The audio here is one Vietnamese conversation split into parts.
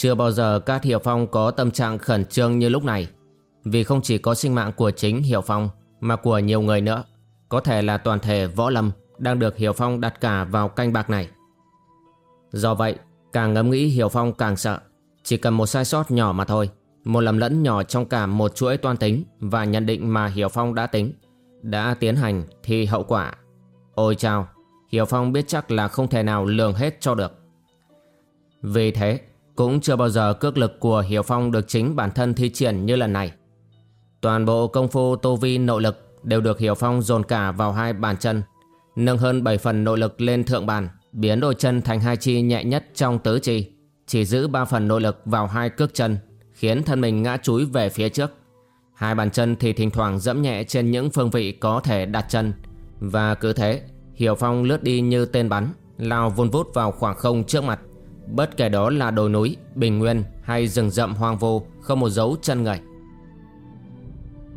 Chưa bao giờ Cát Hiệu Phong có tâm trạng khẩn trương như lúc này. Vì không chỉ có sinh mạng của chính Hiệu Phong, Mà của nhiều người nữa. Có thể là toàn thể võ lâm Đang được Hiệu Phong đặt cả vào canh bạc này. Do vậy, Càng ngẫm nghĩ Hiểu Phong càng sợ. Chỉ cần một sai sót nhỏ mà thôi, Một lầm lẫn nhỏ trong cả một chuỗi toan tính Và nhận định mà Hiểu Phong đã tính, Đã tiến hành thì hậu quả. Ôi chao Hiểu Phong biết chắc là không thể nào lường hết cho được. Vì thế cũng chưa bao giờ cước lực của Hiểu Phong được chính bản thân thi triển như lần này. Toàn bộ công phu tô vi nội lực đều được Hiểu Phong dồn cả vào hai bàn chân, nâng hơn 7 phần nội lực lên thượng bàn, biến đôi chân thành hai chi nhẹ nhất trong tứ chi, chỉ giữ 3 phần nội lực vào hai cước chân, khiến thân mình ngã chúi về phía trước. Hai bàn chân thì thỉnh thoảng dẫm nhẹ trên những phương vị có thể đặt chân, và cứ thế, Hiểu Phong lướt đi như tên bắn, lao vun vút vào khoảng không trước mặt. Bất kể đó là đồi núi, bình nguyên hay rừng rậm hoang vô Không một dấu chân người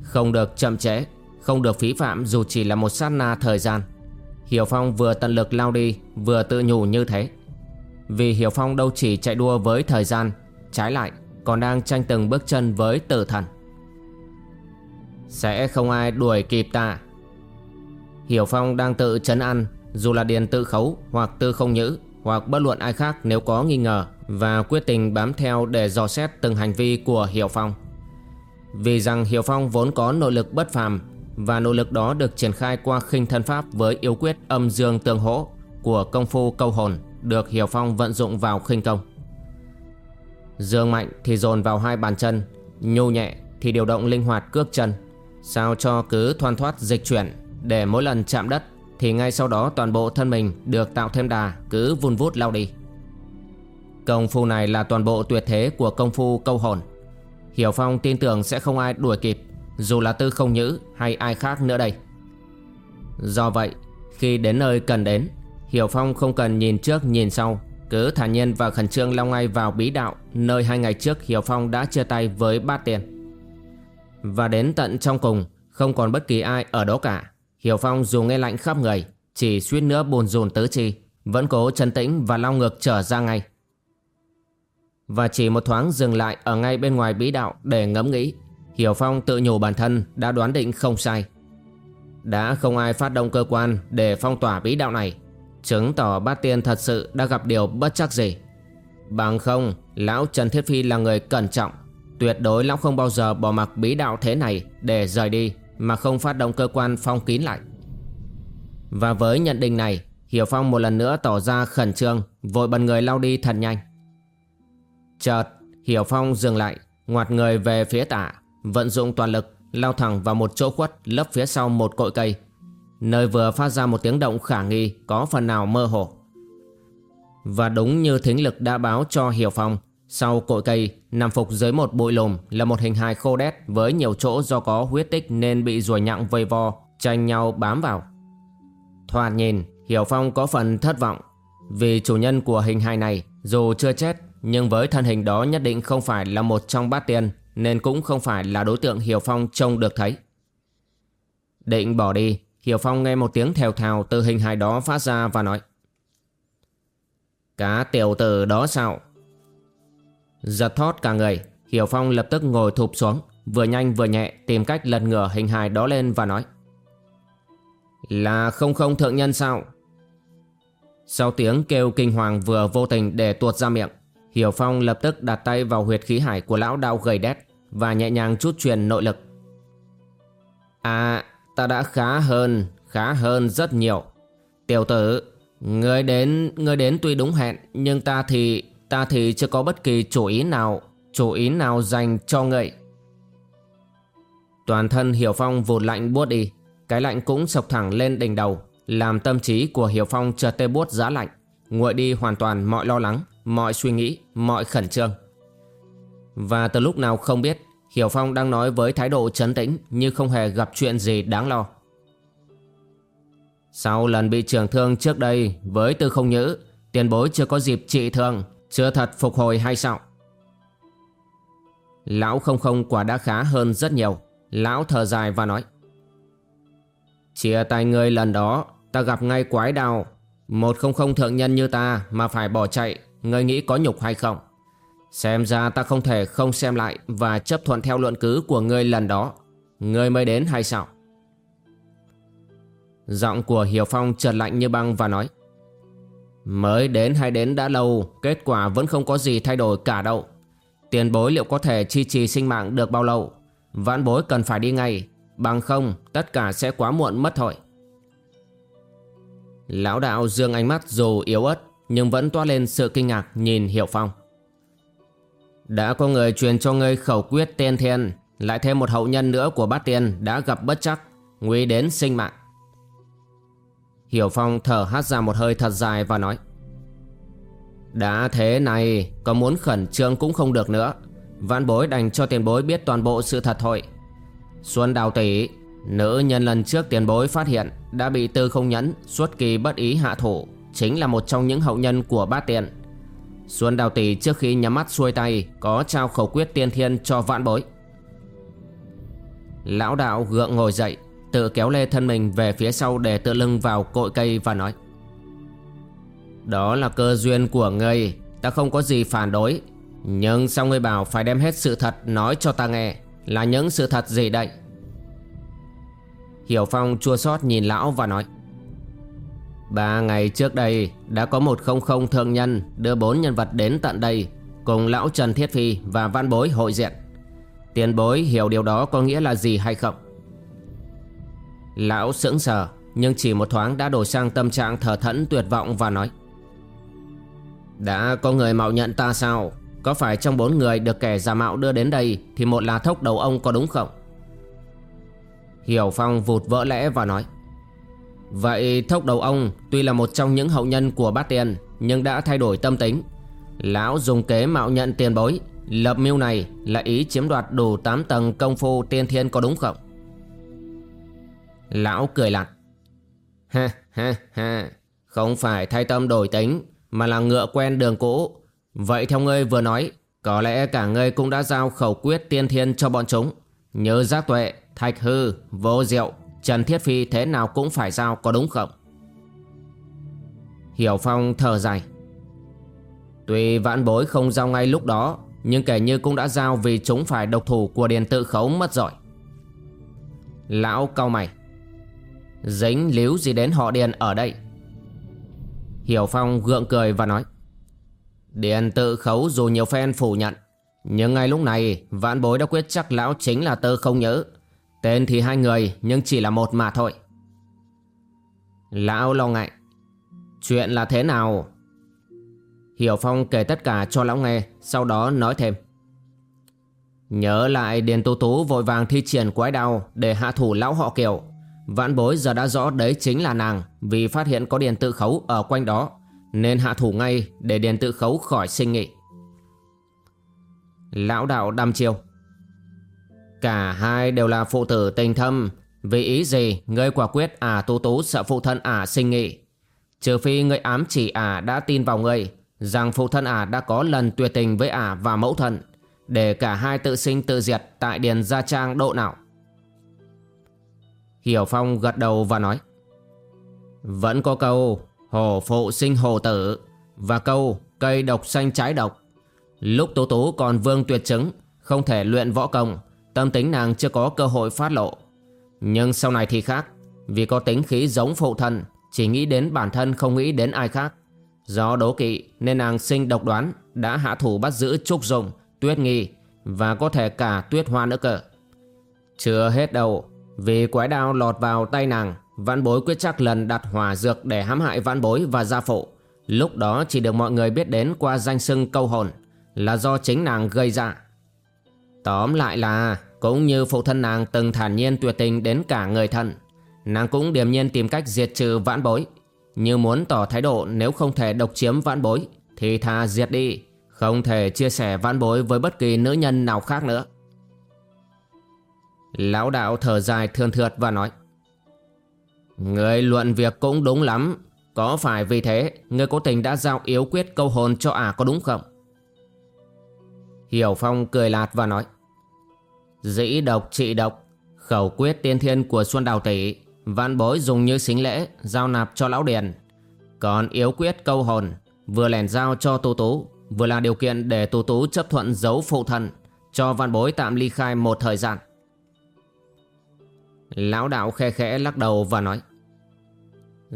Không được chậm trễ Không được phí phạm dù chỉ là một sát na thời gian. Hiểu Phong vừa tận lực lao đi Vừa tự nhủ như thế. Vì Hiểu Phong đâu chỉ chạy đua với thời gian Trái lại còn đang tranh từng bước chân với tử thần. Sẽ không ai đuổi kịp ta. Hiểu Phong đang tự chấn an Dù là điền tự khấu hoặc tư không nhữ hoặc bất luận ai khác nếu có nghi ngờ và quyết tình bám theo để dò xét từng hành vi của Hiểu Phong. Vì rằng Hiểu Phong vốn có nội lực bất phàm và nội lực đó được triển khai qua khinh thân pháp với yếu quyết âm dương tương hỗ của công phu câu hồn được Hiểu Phong vận dụng vào khinh công. Dương mạnh thì dồn vào hai bàn chân, nhu nhẹ thì điều động linh hoạt cước chân, sao cho cứ thoăn thoát dịch chuyển để mỗi lần chạm đất thì ngay sau đó toàn bộ thân mình được tạo thêm đà cứ vun vút lao đi. Công phu này là toàn bộ tuyệt thế của công phu câu hồn. Hiểu Phong tin tưởng sẽ không ai đuổi kịp, dù là Tư Không Nhữ hay ai khác nữa đây. Do vậy, khi đến nơi cần đến, Hiểu Phong không cần nhìn trước nhìn sau, cứ thản nhiên và khẩn trương lao ngay vào bí đạo nơi hai ngày trước Hiểu Phong đã chia tay với bát tiền. Và đến tận trong cùng, không còn bất kỳ ai ở đó cả. Hiểu Phong dù nghe lạnh khắp người, chỉ suýt nữa buồn rùn tứ chi, vẫn cố chân tĩnh và lao ngược trở ra ngay. Và chỉ một thoáng dừng lại ở ngay bên ngoài bí đạo để ngẫm nghĩ, Hiểu Phong tự nhủ bản thân đã đoán định không sai. Đã không ai phát động cơ quan để phong tỏa bí đạo này, chứng tỏ bát tiên thật sự đã gặp điều bất chắc gì. Bằng không, lão Trần Thiết Phi là người cẩn trọng, tuyệt đối lão không bao giờ bỏ mặc bí đạo thế này để rời đi mà không phát động cơ quan phong kín lại. Và với nhận định này, Hiểu Phong một lần nữa tỏ ra khẩn trương, vội bần người lao đi thật nhanh. Chợt, Hiểu Phong dừng lại, ngoặt người về phía tả, vận dụng toàn lực, lao thẳng vào một chỗ khuất lấp phía sau một cội cây, nơi vừa phát ra một tiếng động khả nghi có phần nào mơ hồ. Và đúng như thính lực đã báo cho Hiểu Phong, sau cội cây, nằm phục dưới một bụi lùm là một hình hài khô đét với nhiều chỗ do có huyết tích nên bị ruồi nhặng vây vo, tranh nhau bám vào. Thoạt nhìn, Hiểu Phong có phần thất vọng, vì chủ nhân của hình hài này dù chưa chết nhưng với thân hình đó nhất định không phải là một trong bát tiên nên cũng không phải là đối tượng Hiểu Phong trông được thấy. Định bỏ đi, Hiểu Phong nghe một tiếng thèo thào từ hình hài đó phát ra và nói Cá tiểu tử đó sao? Giật thót cả người Hiểu Phong lập tức ngồi thụp xuống Vừa nhanh vừa nhẹ tìm cách lật ngửa hình hài đó lên và nói Là không không thượng nhân sao Sau tiếng kêu kinh hoàng vừa vô tình để tuột ra miệng Hiểu Phong lập tức đặt tay vào huyệt khí hải của lão đạo gầy đét và nhẹ nhàng chút truyền nội lực. À, ta đã khá hơn, khá hơn rất nhiều. Tiểu tử, người đến, người đến tuy đúng hẹn, nhưng ta thì, ta thì chưa có bất kỳ chủ ý nào, chủ ý nào dành cho ngậy Toàn thân Hiểu Phong vụt lạnh buốt đi, cái lạnh cũng sộc thẳng lên đỉnh đầu, làm tâm trí của Hiểu Phong chợt tê buốt giá lạnh, nguội đi hoàn toàn mọi lo lắng, mọi suy nghĩ, mọi khẩn trương. Và từ lúc nào không biết, Hiểu Phong đang nói với thái độ trấn tĩnh như không hề gặp chuyện gì đáng lo. Sau lần bị trường thương trước đây với tư không nhữ, tiền bối chưa có dịp trị thương, chưa thật phục hồi hay sao? Lão không không quả đã khá hơn rất nhiều. Lão thở dài và nói. Chia tay ngươi lần đó, ta gặp ngay quái đào. Một không không thượng nhân như ta mà phải bỏ chạy, ngươi nghĩ có nhục hay không? Xem ra ta không thể không xem lại và chấp thuận theo luận cứ của ngươi lần đó. Ngươi mới đến hay sao? Giọng của Hiểu Phong chợt lạnh như băng và nói Mới đến hay đến đã lâu, Kết quả vẫn không có gì thay đổi cả đâu. Tiền bối liệu có thể chi trì sinh mạng được bao lâu? Vãn bối cần phải đi ngay, Bằng không, tất cả sẽ quá muộn mất thôi. Lão đạo dương ánh mắt dù yếu ớt, Nhưng vẫn toát lên sự kinh ngạc nhìn Hiểu Phong. Đã có người truyền cho ngươi khẩu quyết tiên thiên, Lại thêm một hậu nhân nữa của bát tiên Đã gặp bất chắc, Nguy đến sinh mạng. Hiểu Phong thở hát ra một hơi thật dài và nói, Đã thế này, Có muốn khẩn trương cũng không được nữa. Văn bối đành cho tiền bối biết toàn bộ sự thật thôi. Xuân Đào Tỷ Nữ nhân lần trước tiền bối phát hiện, Đã bị tư không nhẫn Suốt kỳ bất ý hạ thủ, Chính là một trong những hậu nhân của bát Tiện. Xuân Đào Tỷ trước khi nhắm mắt xuôi tay, Có trao khẩu quyết tiên thiên cho vạn bối. Lão đạo gượng ngồi dậy Tự kéo lê thân mình về phía sau để tựa lưng vào cội cây và nói, Đó là cơ duyên của ngươi, Ta không có gì phản đối, Nhưng sao ngươi bảo phải đem hết sự thật nói cho ta nghe Là những sự thật gì đây Hiểu Phong chua xót nhìn lão và nói, Ba ngày trước đây đã có một không không thương nhân đưa bốn nhân vật đến tận đây cùng lão Trần Thiết Phi và văn bối hội diện. Tiền bối hiểu điều đó có nghĩa là gì hay không? Lão sững sờ, nhưng chỉ một thoáng đã đổi sang tâm trạng thở thẫn, tuyệt vọng và nói, Đã có người mạo nhận ta sao? Có phải trong bốn người được kẻ giả mạo đưa đến đây thì một là thốc đầu ông có đúng không? Hiểu Phong vụt vỡ lẽ và nói, Vậy thốc đầu ông tuy là một trong những hậu nhân của bát tiền nhưng đã thay đổi tâm tính Lão dùng kế mạo nhận tiền bối, Lập mưu này là ý chiếm đoạt đủ 8 tầng công phu tiên thiên có đúng không? Lão cười lặt Ha ha ha. Không phải thay tâm đổi tính, Mà là ngựa quen đường cũ. Vậy theo ngươi vừa nói, Có lẽ cả ngươi cũng đã giao khẩu quyết tiên thiên cho bọn chúng. Nhớ giác tuệ, Thạch hư, Vô diệu, Trần Thiết Phi thế nào cũng phải giao, có đúng không? Hiểu Phong thở dài. Tuy vãn bối không giao ngay lúc đó, Nhưng kể như cũng đã giao vì chúng phải độc thủ của điền tự khấu mất rồi. Lão cau mày. Dính líu gì đến họ Điền ở đây? Hiểu Phong gượng cười và nói, Điền tự khấu dù nhiều phen phủ nhận, Nhưng ngay lúc này, Vãn bối đã quyết chắc lão chính là tơ không nhớ. Tên thì hai người, Nhưng chỉ là một mà thôi. Lão lo ngại, Chuyện là thế nào? Hiểu Phong kể tất cả cho lão nghe, Sau đó nói thêm, Nhớ lại Điền Tú Tú vội vàng thi triển quái đao Để hạ thủ lão họ Kiều. Vãn bối giờ đã rõ đấy chính là nàng, Vì phát hiện có điền tự khấu ở quanh đó, Nên hạ thủ ngay để điền tự khấu khỏi sinh nghị. Lão đạo đăm chiêu. Cả hai đều là phụ tử tình thâm, Vì ý gì ngươi quả quyết à tu tú sợ phụ thân ả à sinh nghị? Trừ phi ngươi ám chỉ ả à đã tin vào ngươi, Rằng phụ thân ả à đã có lần tuyệt tình với ả và mẫu thân, Để cả hai tự sinh tự diệt tại điền gia trang độ nào Hiểu Phong gật đầu và nói Vẫn có câu hồ phụ sinh hồ tử Và câu cây độc xanh trái độc. Lúc Tú Tú còn vương tuyệt chứng Không thể luyện võ công Tâm tính nàng chưa có cơ hội phát lộ. Nhưng sau này thì khác Vì có tính khí giống phụ thân Chỉ nghĩ đến bản thân không nghĩ đến ai khác. Do đố kỵ nên nàng sinh độc đoán đã hạ thủ bắt giữ Trúc Dùng, Tuyết Nghi và có thể cả Tuyết Hoa nữa cơ. Chưa hết đâu, vì quái đao lọt vào tay nàng, vãn bối quyết chắc lần đặt hỏa dược để hãm hại vãn bối và gia phụ. Lúc đó chỉ được mọi người biết đến qua danh xưng câu hồn, là do chính nàng gây ra. Tóm lại là, cũng như phụ thân nàng từng thản nhiên tuyệt tình đến cả người thân, nàng cũng điềm nhiên tìm cách diệt trừ vãn bối. Như muốn tỏ thái độ nếu không thể độc chiếm vãn bối, thì thà diệt đi, không thể chia sẻ vãn bối với bất kỳ nữ nhân nào khác nữa. Lão đạo thở dài thườn thượt và nói, Người luận việc cũng đúng lắm. Có phải vì thế, Người cố tình đã giao yếu quyết câu hồn cho ả à có đúng không? Hiểu Phong cười lạt và nói, Dĩ độc, trị độc, Khẩu quyết tiên thiên của Xuân Đào Tỷ, Vạn bối dùng như xính lễ, Giao nạp cho lão điền. Còn yếu quyết câu hồn, Vừa lẻn giao cho tu tú, Vừa là điều kiện để tu tú chấp thuận giấu phụ thần Cho vạn bối tạm ly khai một thời gian. Lão đạo khe khẽ lắc đầu và nói,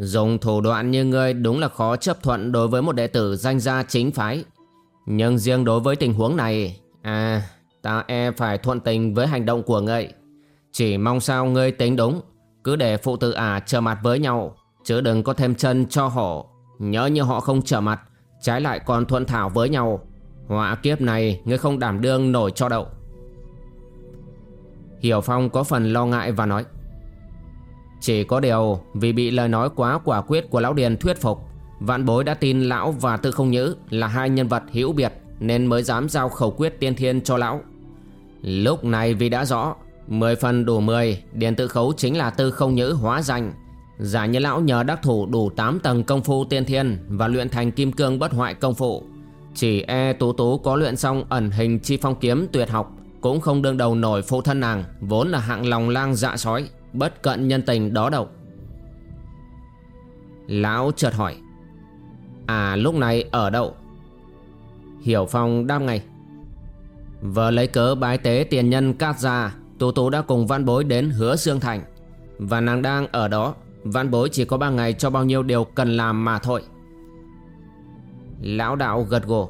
Dùng thủ đoạn như ngươi đúng là khó chấp thuận đối với một đệ tử danh gia chính phái. Nhưng riêng đối với tình huống này À ta e phải thuận tình với hành động của ngươi. Chỉ mong sao ngươi tính đúng, Cứ để phụ tử ả à trở mặt với nhau, Chứ đừng có thêm chân cho họ Nhớ như họ không trở mặt, Trái lại còn thuận thảo với nhau. Họa kiếp này ngươi không đảm đương nổi cho đậu. Hiểu Phong có phần lo ngại và nói, Chỉ có điều vì bị lời nói quá quả quyết của Lão Điền thuyết phục, Vạn bối đã tin Lão và Tư Không Nhữ là hai nhân vật hữu biệt Nên mới dám giao khẩu quyết tiên thiên cho Lão. Lúc này vì đã rõ, Mười phần đủ mười, Điền Tư khấu chính là Tư Không Nhữ hóa danh. Giả như Lão nhờ đắc thủ đủ 8 tầng công phu tiên thiên Và luyện thành kim cương bất hoại công phu, Chỉ e tú tú có luyện xong ẩn hình chi phong kiếm tuyệt học cũng không đương đầu nổi phụ thân nàng, Vốn là hạng lòng lang dạ sói, Bất cận nhân tình đó đâu. Lão chợt hỏi À lúc này ở đâu? Hiểu Phong đáp ngay, Vợ lấy cớ bái tế tiền nhân cát ra Tú Tú đã cùng văn bối đến hứa xương thành. Và nàng đang ở đó, Văn bối chỉ có ba ngày cho bao nhiêu điều cần làm mà thôi. Lão đạo gật gù,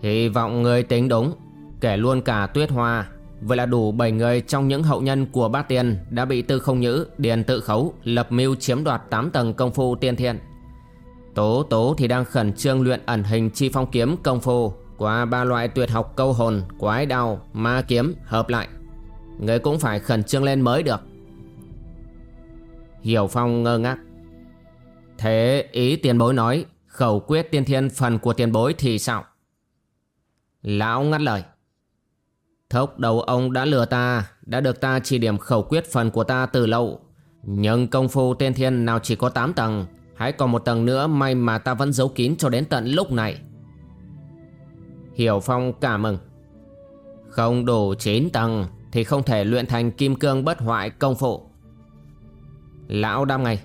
Hy vọng người tính đúng Kể luôn cả tuyết hoa. Vậy là đủ 7 người trong những hậu nhân của bát tiên Đã bị tư không nhữ, điền tự khấu Lập mưu chiếm đoạt 8 tầng công phu tiên thiên. Tố tố thì đang khẩn trương luyện ẩn hình chi phong kiếm công phu Qua ba loại tuyệt học câu hồn, quái đao, ma kiếm hợp lại. Người cũng phải khẩn trương lên mới được. Hiểu Phong ngơ ngác. Thế ý tiền bối nói Khẩu quyết tiên thiên phần của tiền bối thì sao? Lão ngắt lời. Thốc đầu ông đã lừa ta, Đã được ta chỉ điểm khẩu quyết phần của ta từ lâu. Nhưng công phu tiên thiên nào chỉ có 8 tầng, Hãy còn một tầng nữa may mà ta vẫn giấu kín cho đến tận lúc này. Hiểu Phong cảm mừng Không đủ 9 tầng Thì không thể luyện thành kim cương bất hoại công phu. Lão đam ngay.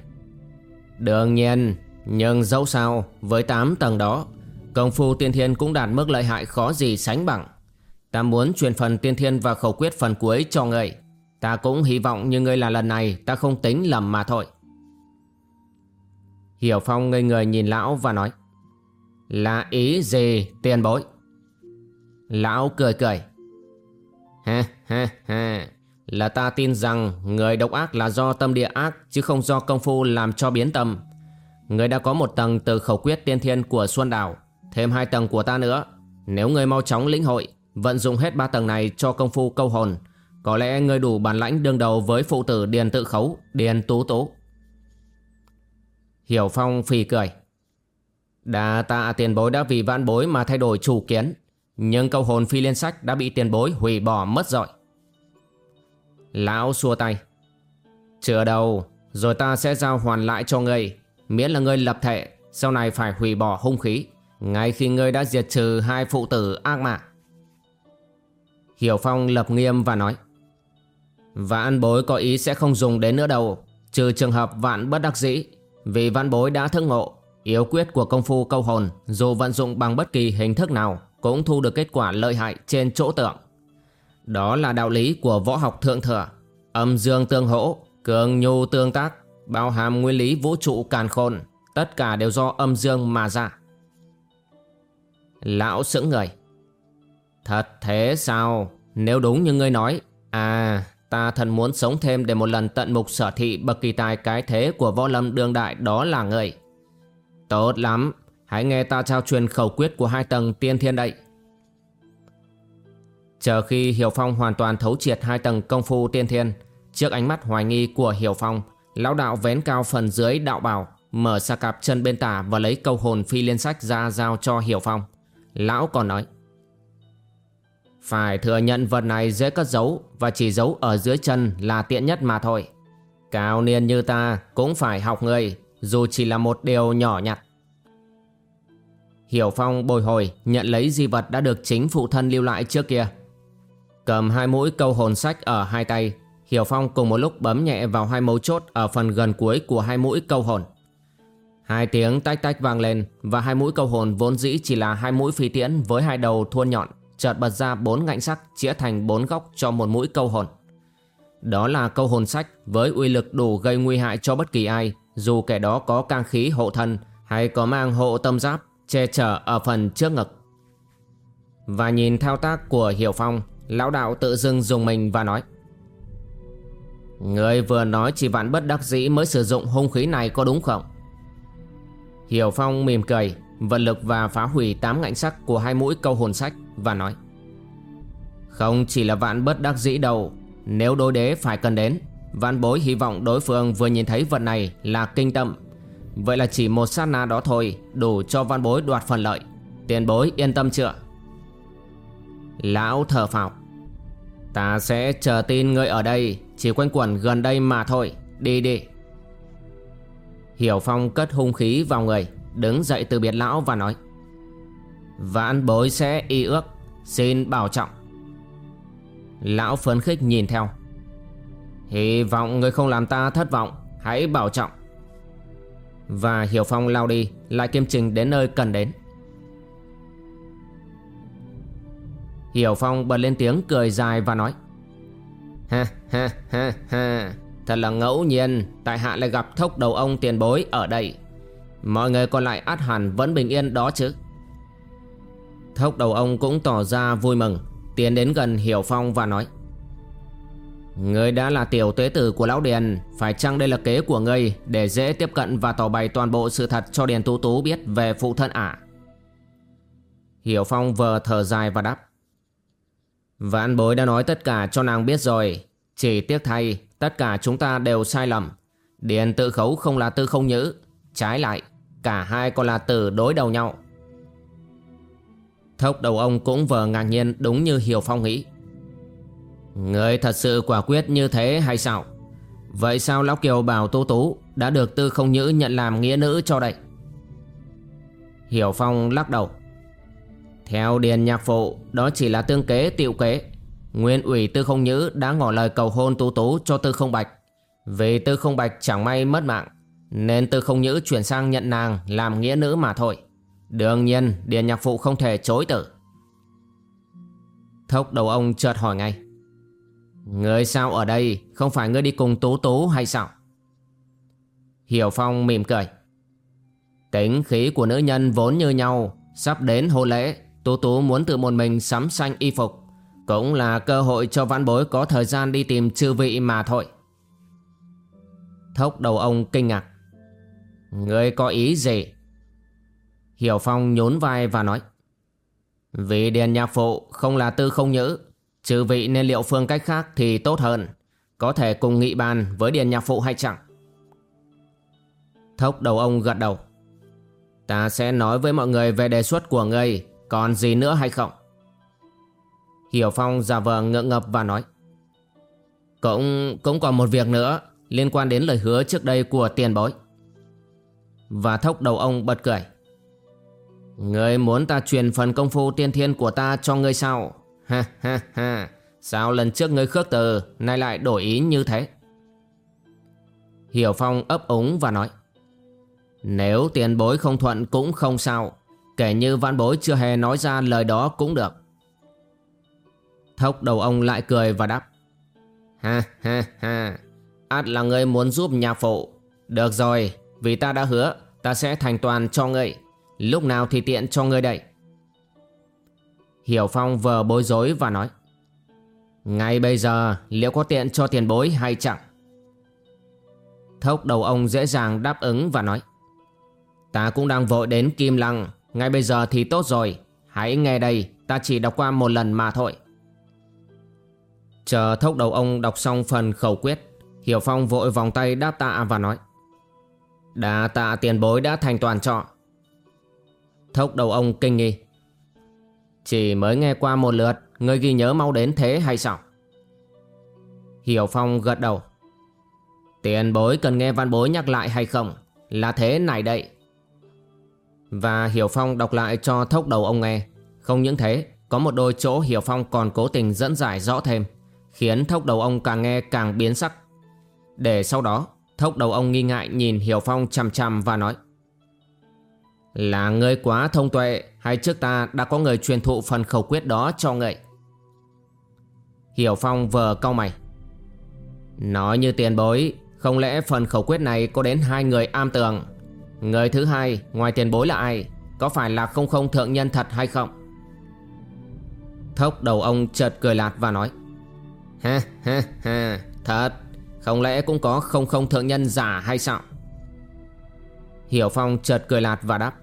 Đương nhiên, Nhưng dẫu sao, Với 8 tầng đó, Công phu tiên thiên cũng đạt mức lợi hại khó gì sánh bằng. Ta muốn truyền phần tiên thiên và khẩu quyết phần cuối cho ngươi. Ta cũng hy vọng như ngươi là lần này, Ta không tính lầm mà thôi. Hiểu Phong ngây người nhìn lão và nói, Là ý gì, tiền bối? Lão cười cười, Ha ha ha, Là ta tin rằng người độc ác là do tâm địa ác, Chứ không do công phu làm cho biến tâm. Người đã có một tầng từ khẩu quyết tiên thiên của Xuân Đào Thêm hai tầng của ta nữa. Nếu người mau chóng lĩnh hội Vận dụng hết ba tầng này cho công phu câu hồn. Có lẽ ngươi đủ bản lãnh đương đầu với phụ tử Điền Tự Khấu, Điền Tú Tú Hiểu Phong phì cười. Đà tạ tiền bối đã vì vãn bối mà thay đổi chủ kiến. Nhưng câu hồn phi liên sách đã bị tiền bối hủy bỏ mất rồi. Lão xua tay. Chưa đâu Rồi ta sẽ giao hoàn lại cho ngươi. Miễn là ngươi lập thể Sau này phải hủy bỏ hung khí. Ngay khi ngươi đã diệt trừ hai phụ tử ác mạng. Hiểu Phong lập nghiêm và nói, Vạn bối có ý sẽ không dùng đến nữa đâu, Trừ trường hợp vạn bất đắc dĩ. Vì vạn bối đã thức ngộ, Yếu quyết của công phu câu hồn, Dù vận dụng bằng bất kỳ hình thức nào, Cũng thu được kết quả lợi hại trên chỗ tượng. Đó là đạo lý của võ học thượng thừa. Âm dương tương hỗ, Cường nhu tương tác, Bao hàm nguyên lý vũ trụ càn khôn, Tất cả đều do âm dương mà ra. Lão sững người. Thật thế sao? Nếu đúng như ngươi nói À ta thần muốn sống thêm để một lần tận mục sở thị bậc kỳ tài cái thế của võ lâm đương đại đó là ngươi. Tốt lắm, Hãy nghe ta trao truyền khẩu quyết của hai tầng tiên thiên đậy Chờ khi Hiểu Phong hoàn toàn thấu triệt hai tầng công phu tiên thiên, Trước ánh mắt hoài nghi của Hiểu Phong, Lão đạo vén cao phần dưới đạo bào Mở xa cạp chân bên tả và lấy câu hồn phi liên sách ra giao cho Hiểu Phong. Lão còn nói phải thừa nhận vật này dễ cất giấu Và chỉ giấu ở dưới chân là tiện nhất mà thôi. Cao niên như ta cũng phải học người, Dù chỉ là một điều nhỏ nhặt. Hiểu Phong bồi hồi nhận lấy di vật đã được chính phụ thân lưu lại trước kia. Cầm hai mũi câu hồn sách ở hai tay, Hiểu Phong cùng một lúc bấm nhẹ vào hai mấu chốt ở phần gần cuối của hai mũi câu hồn. Hai tiếng tách tách vang lên và hai mũi câu hồn vốn dĩ chỉ là hai mũi phi tiễn với hai đầu thua nhọn chợt bật ra bốn ngạnh sắc chĩa thành bốn góc cho một mũi câu hồn. Đó là câu hồn sách với uy lực đủ gây nguy hại cho bất kỳ ai dù kẻ đó có cang khí hộ thân hay có mang hộ tâm giáp che chở ở phần trước ngực. Và nhìn thao tác của Hiểu Phong, lão đạo tự dưng dùng mình và nói Người vừa nói chỉ vạn bất đắc dĩ mới sử dụng hung khí này có đúng không? Hiểu Phong mỉm cười Vận lực và phá hủy tám ngạnh sắc của hai mũi câu hồn sách và nói, Không chỉ là vạn bất đắc dĩ đâu, Nếu đối đế phải cần đến, Vạn bối hy vọng đối phương vừa nhìn thấy vật này là kinh tâm. Vậy là chỉ một sát na đó thôi, Đủ cho văn bối đoạt phần lợi. Tiền bối yên tâm chưa? Lão thở phào Ta sẽ chờ tin ngươi ở đây, Chỉ quanh quẩn gần đây mà thôi. Đi đi. Hiểu Phong cất hung khí vào người, Đứng dậy từ biệt lão và nói Vãn bối sẽ y ước. Xin bảo trọng. Lão phấn khích nhìn theo. Hy vọng người không làm ta thất vọng. Hãy bảo trọng. Và Hiểu Phong lao đi, Lại kiêm trình đến nơi cần đến. Hiểu Phong bật lên tiếng cười dài và nói, Ha ha ha ha. Thật là ngẫu nhiên, Tại hạ lại gặp thốc đầu ông tiền bối ở đây. Mọi người còn lại át hẳn vẫn bình yên đó chứ. Thốc đầu ông cũng tỏ ra vui mừng, Tiến đến gần Hiểu Phong và nói, ngươi đã là tiểu tuế tử của Lão Điền, Phải chăng đây là kế của ngươi Để dễ tiếp cận và tỏ bày toàn bộ sự thật cho Điền Tú Tú biết về phụ thân ả Hiểu Phong vờ thở dài và đáp, Vãn bối đã nói tất cả cho nàng biết rồi, Chỉ tiếc thay, Tất cả chúng ta đều sai lầm. Điền tự khấu không là tư không nhữ, Trái lại, Cả hai còn là từ đối đầu nhau. Thốc đầu ông cũng vờ ngạc nhiên đúng như Hiểu Phong nghĩ. Người thật sự quả quyết như thế hay sao? Vậy sao Lão Kiều bảo Tô Tú Đã được tư không nhữ nhận làm nghĩa nữ cho đây? Hiểu Phong lắc đầu. Theo Điền Nhạc Phụ, Đó chỉ là tương kế, tiệu kế. Nguyên ủy Tư Không Nhữ đã ngỏ lời cầu hôn Tú Tú cho Tư Không Bạch. Vì Tư Không Bạch chẳng may mất mạng, Nên Tư Không Nhữ chuyển sang nhận nàng làm nghĩa nữ mà thôi. Đương nhiên, Điền Nhạc Phụ không thể chối tử Thốc đầu ông chợt hỏi ngay. Người sao ở đây? Không phải ngươi đi cùng Tú Tú hay sao? Hiểu Phong mỉm cười. Tính khí của nữ nhân vốn như nhau. Sắp đến hôn lễ, Tú Tú muốn tự một mình sắm xanh y phục. Cũng là cơ hội cho vãn bối có thời gian đi tìm chư vị mà thôi. Thốc đầu ông kinh ngạc. Người có ý gì? Hiểu Phong nhún vai và nói, Vì Điền Nhạc Phụ không là tư không nhữ, Trừ vị nên liệu phương cách khác thì tốt hơn. Có thể cùng nghị bàn với Điền Nhạc Phụ hay chẳng? Thốc đầu ông gật đầu, Ta sẽ nói với mọi người về đề xuất của ngươi, Còn gì nữa hay không? Hiểu Phong giả vờ ngượng ngập và nói, Cũng cũng còn một việc nữa Liên quan đến lời hứa trước đây của tiền bối. Và thốc đầu ông bật cười Ngươi muốn ta truyền phần công phu tiên thiên của ta cho ngươi sao? Ha ha ha. Sao lần trước ngươi khước từ, Nay lại đổi ý như thế? Hiểu Phong ấp úng và nói, Nếu tiền bối không thuận cũng không sao. Kể như văn bối chưa hề nói ra lời đó cũng được. Thốc đầu ông lại cười và đáp, Ha ha ha. Át là người muốn giúp nhà phụ. Được rồi, Vì ta đã hứa, ta sẽ thành toàn cho ngươi. Lúc nào thì tiện cho ngươi đây Hiểu Phong vờ bối rối và nói, Ngay bây giờ, liệu có tiện cho tiền bối hay chẳng? Thốc đầu ông dễ dàng đáp ứng và nói, Ta cũng đang vội đến Kim Lăng, Ngay bây giờ thì tốt rồi. Hãy nghe đây, Ta chỉ đọc qua một lần mà thôi. Chờ thốc đầu ông đọc xong phần khẩu quyết, Hiểu Phong vội vòng tay đáp tạ và nói Đã tạ tiền bối đã thành toàn trọ Thốc đầu ông kinh nghi. Chỉ mới nghe qua một lượt Ngươi ghi nhớ mau đến thế hay sao? Hiểu Phong gật đầu. Tiền bối cần nghe văn bối nhắc lại hay không? Là thế này đây. Và Hiểu Phong đọc lại cho thốc đầu ông nghe. Không những thế, Có một đôi chỗ Hiểu Phong còn cố tình dẫn giải rõ thêm, Khiến thốc đầu ông càng nghe càng biến sắc. Để sau đó, Thốc đầu ông nghi ngại nhìn Hiểu Phong chằm chằm và nói là ngươi quá thông tuệ, Hay trước ta đã có người truyền thụ phần khẩu quyết đó cho ngươi Hiểu Phong vờ cau mày. Nói như tiền bối, Không lẽ phần khẩu quyết này có đến hai người am tường? Người thứ hai, ngoài tiền bối là ai? Có phải là không không thượng nhân thật hay không? Thốc đầu ông chợt cười lạt và nói. Ha ha ha, Thật. Không lẽ cũng có không không thượng nhân giả hay sao? Hiểu Phong chợt cười lạt và đáp.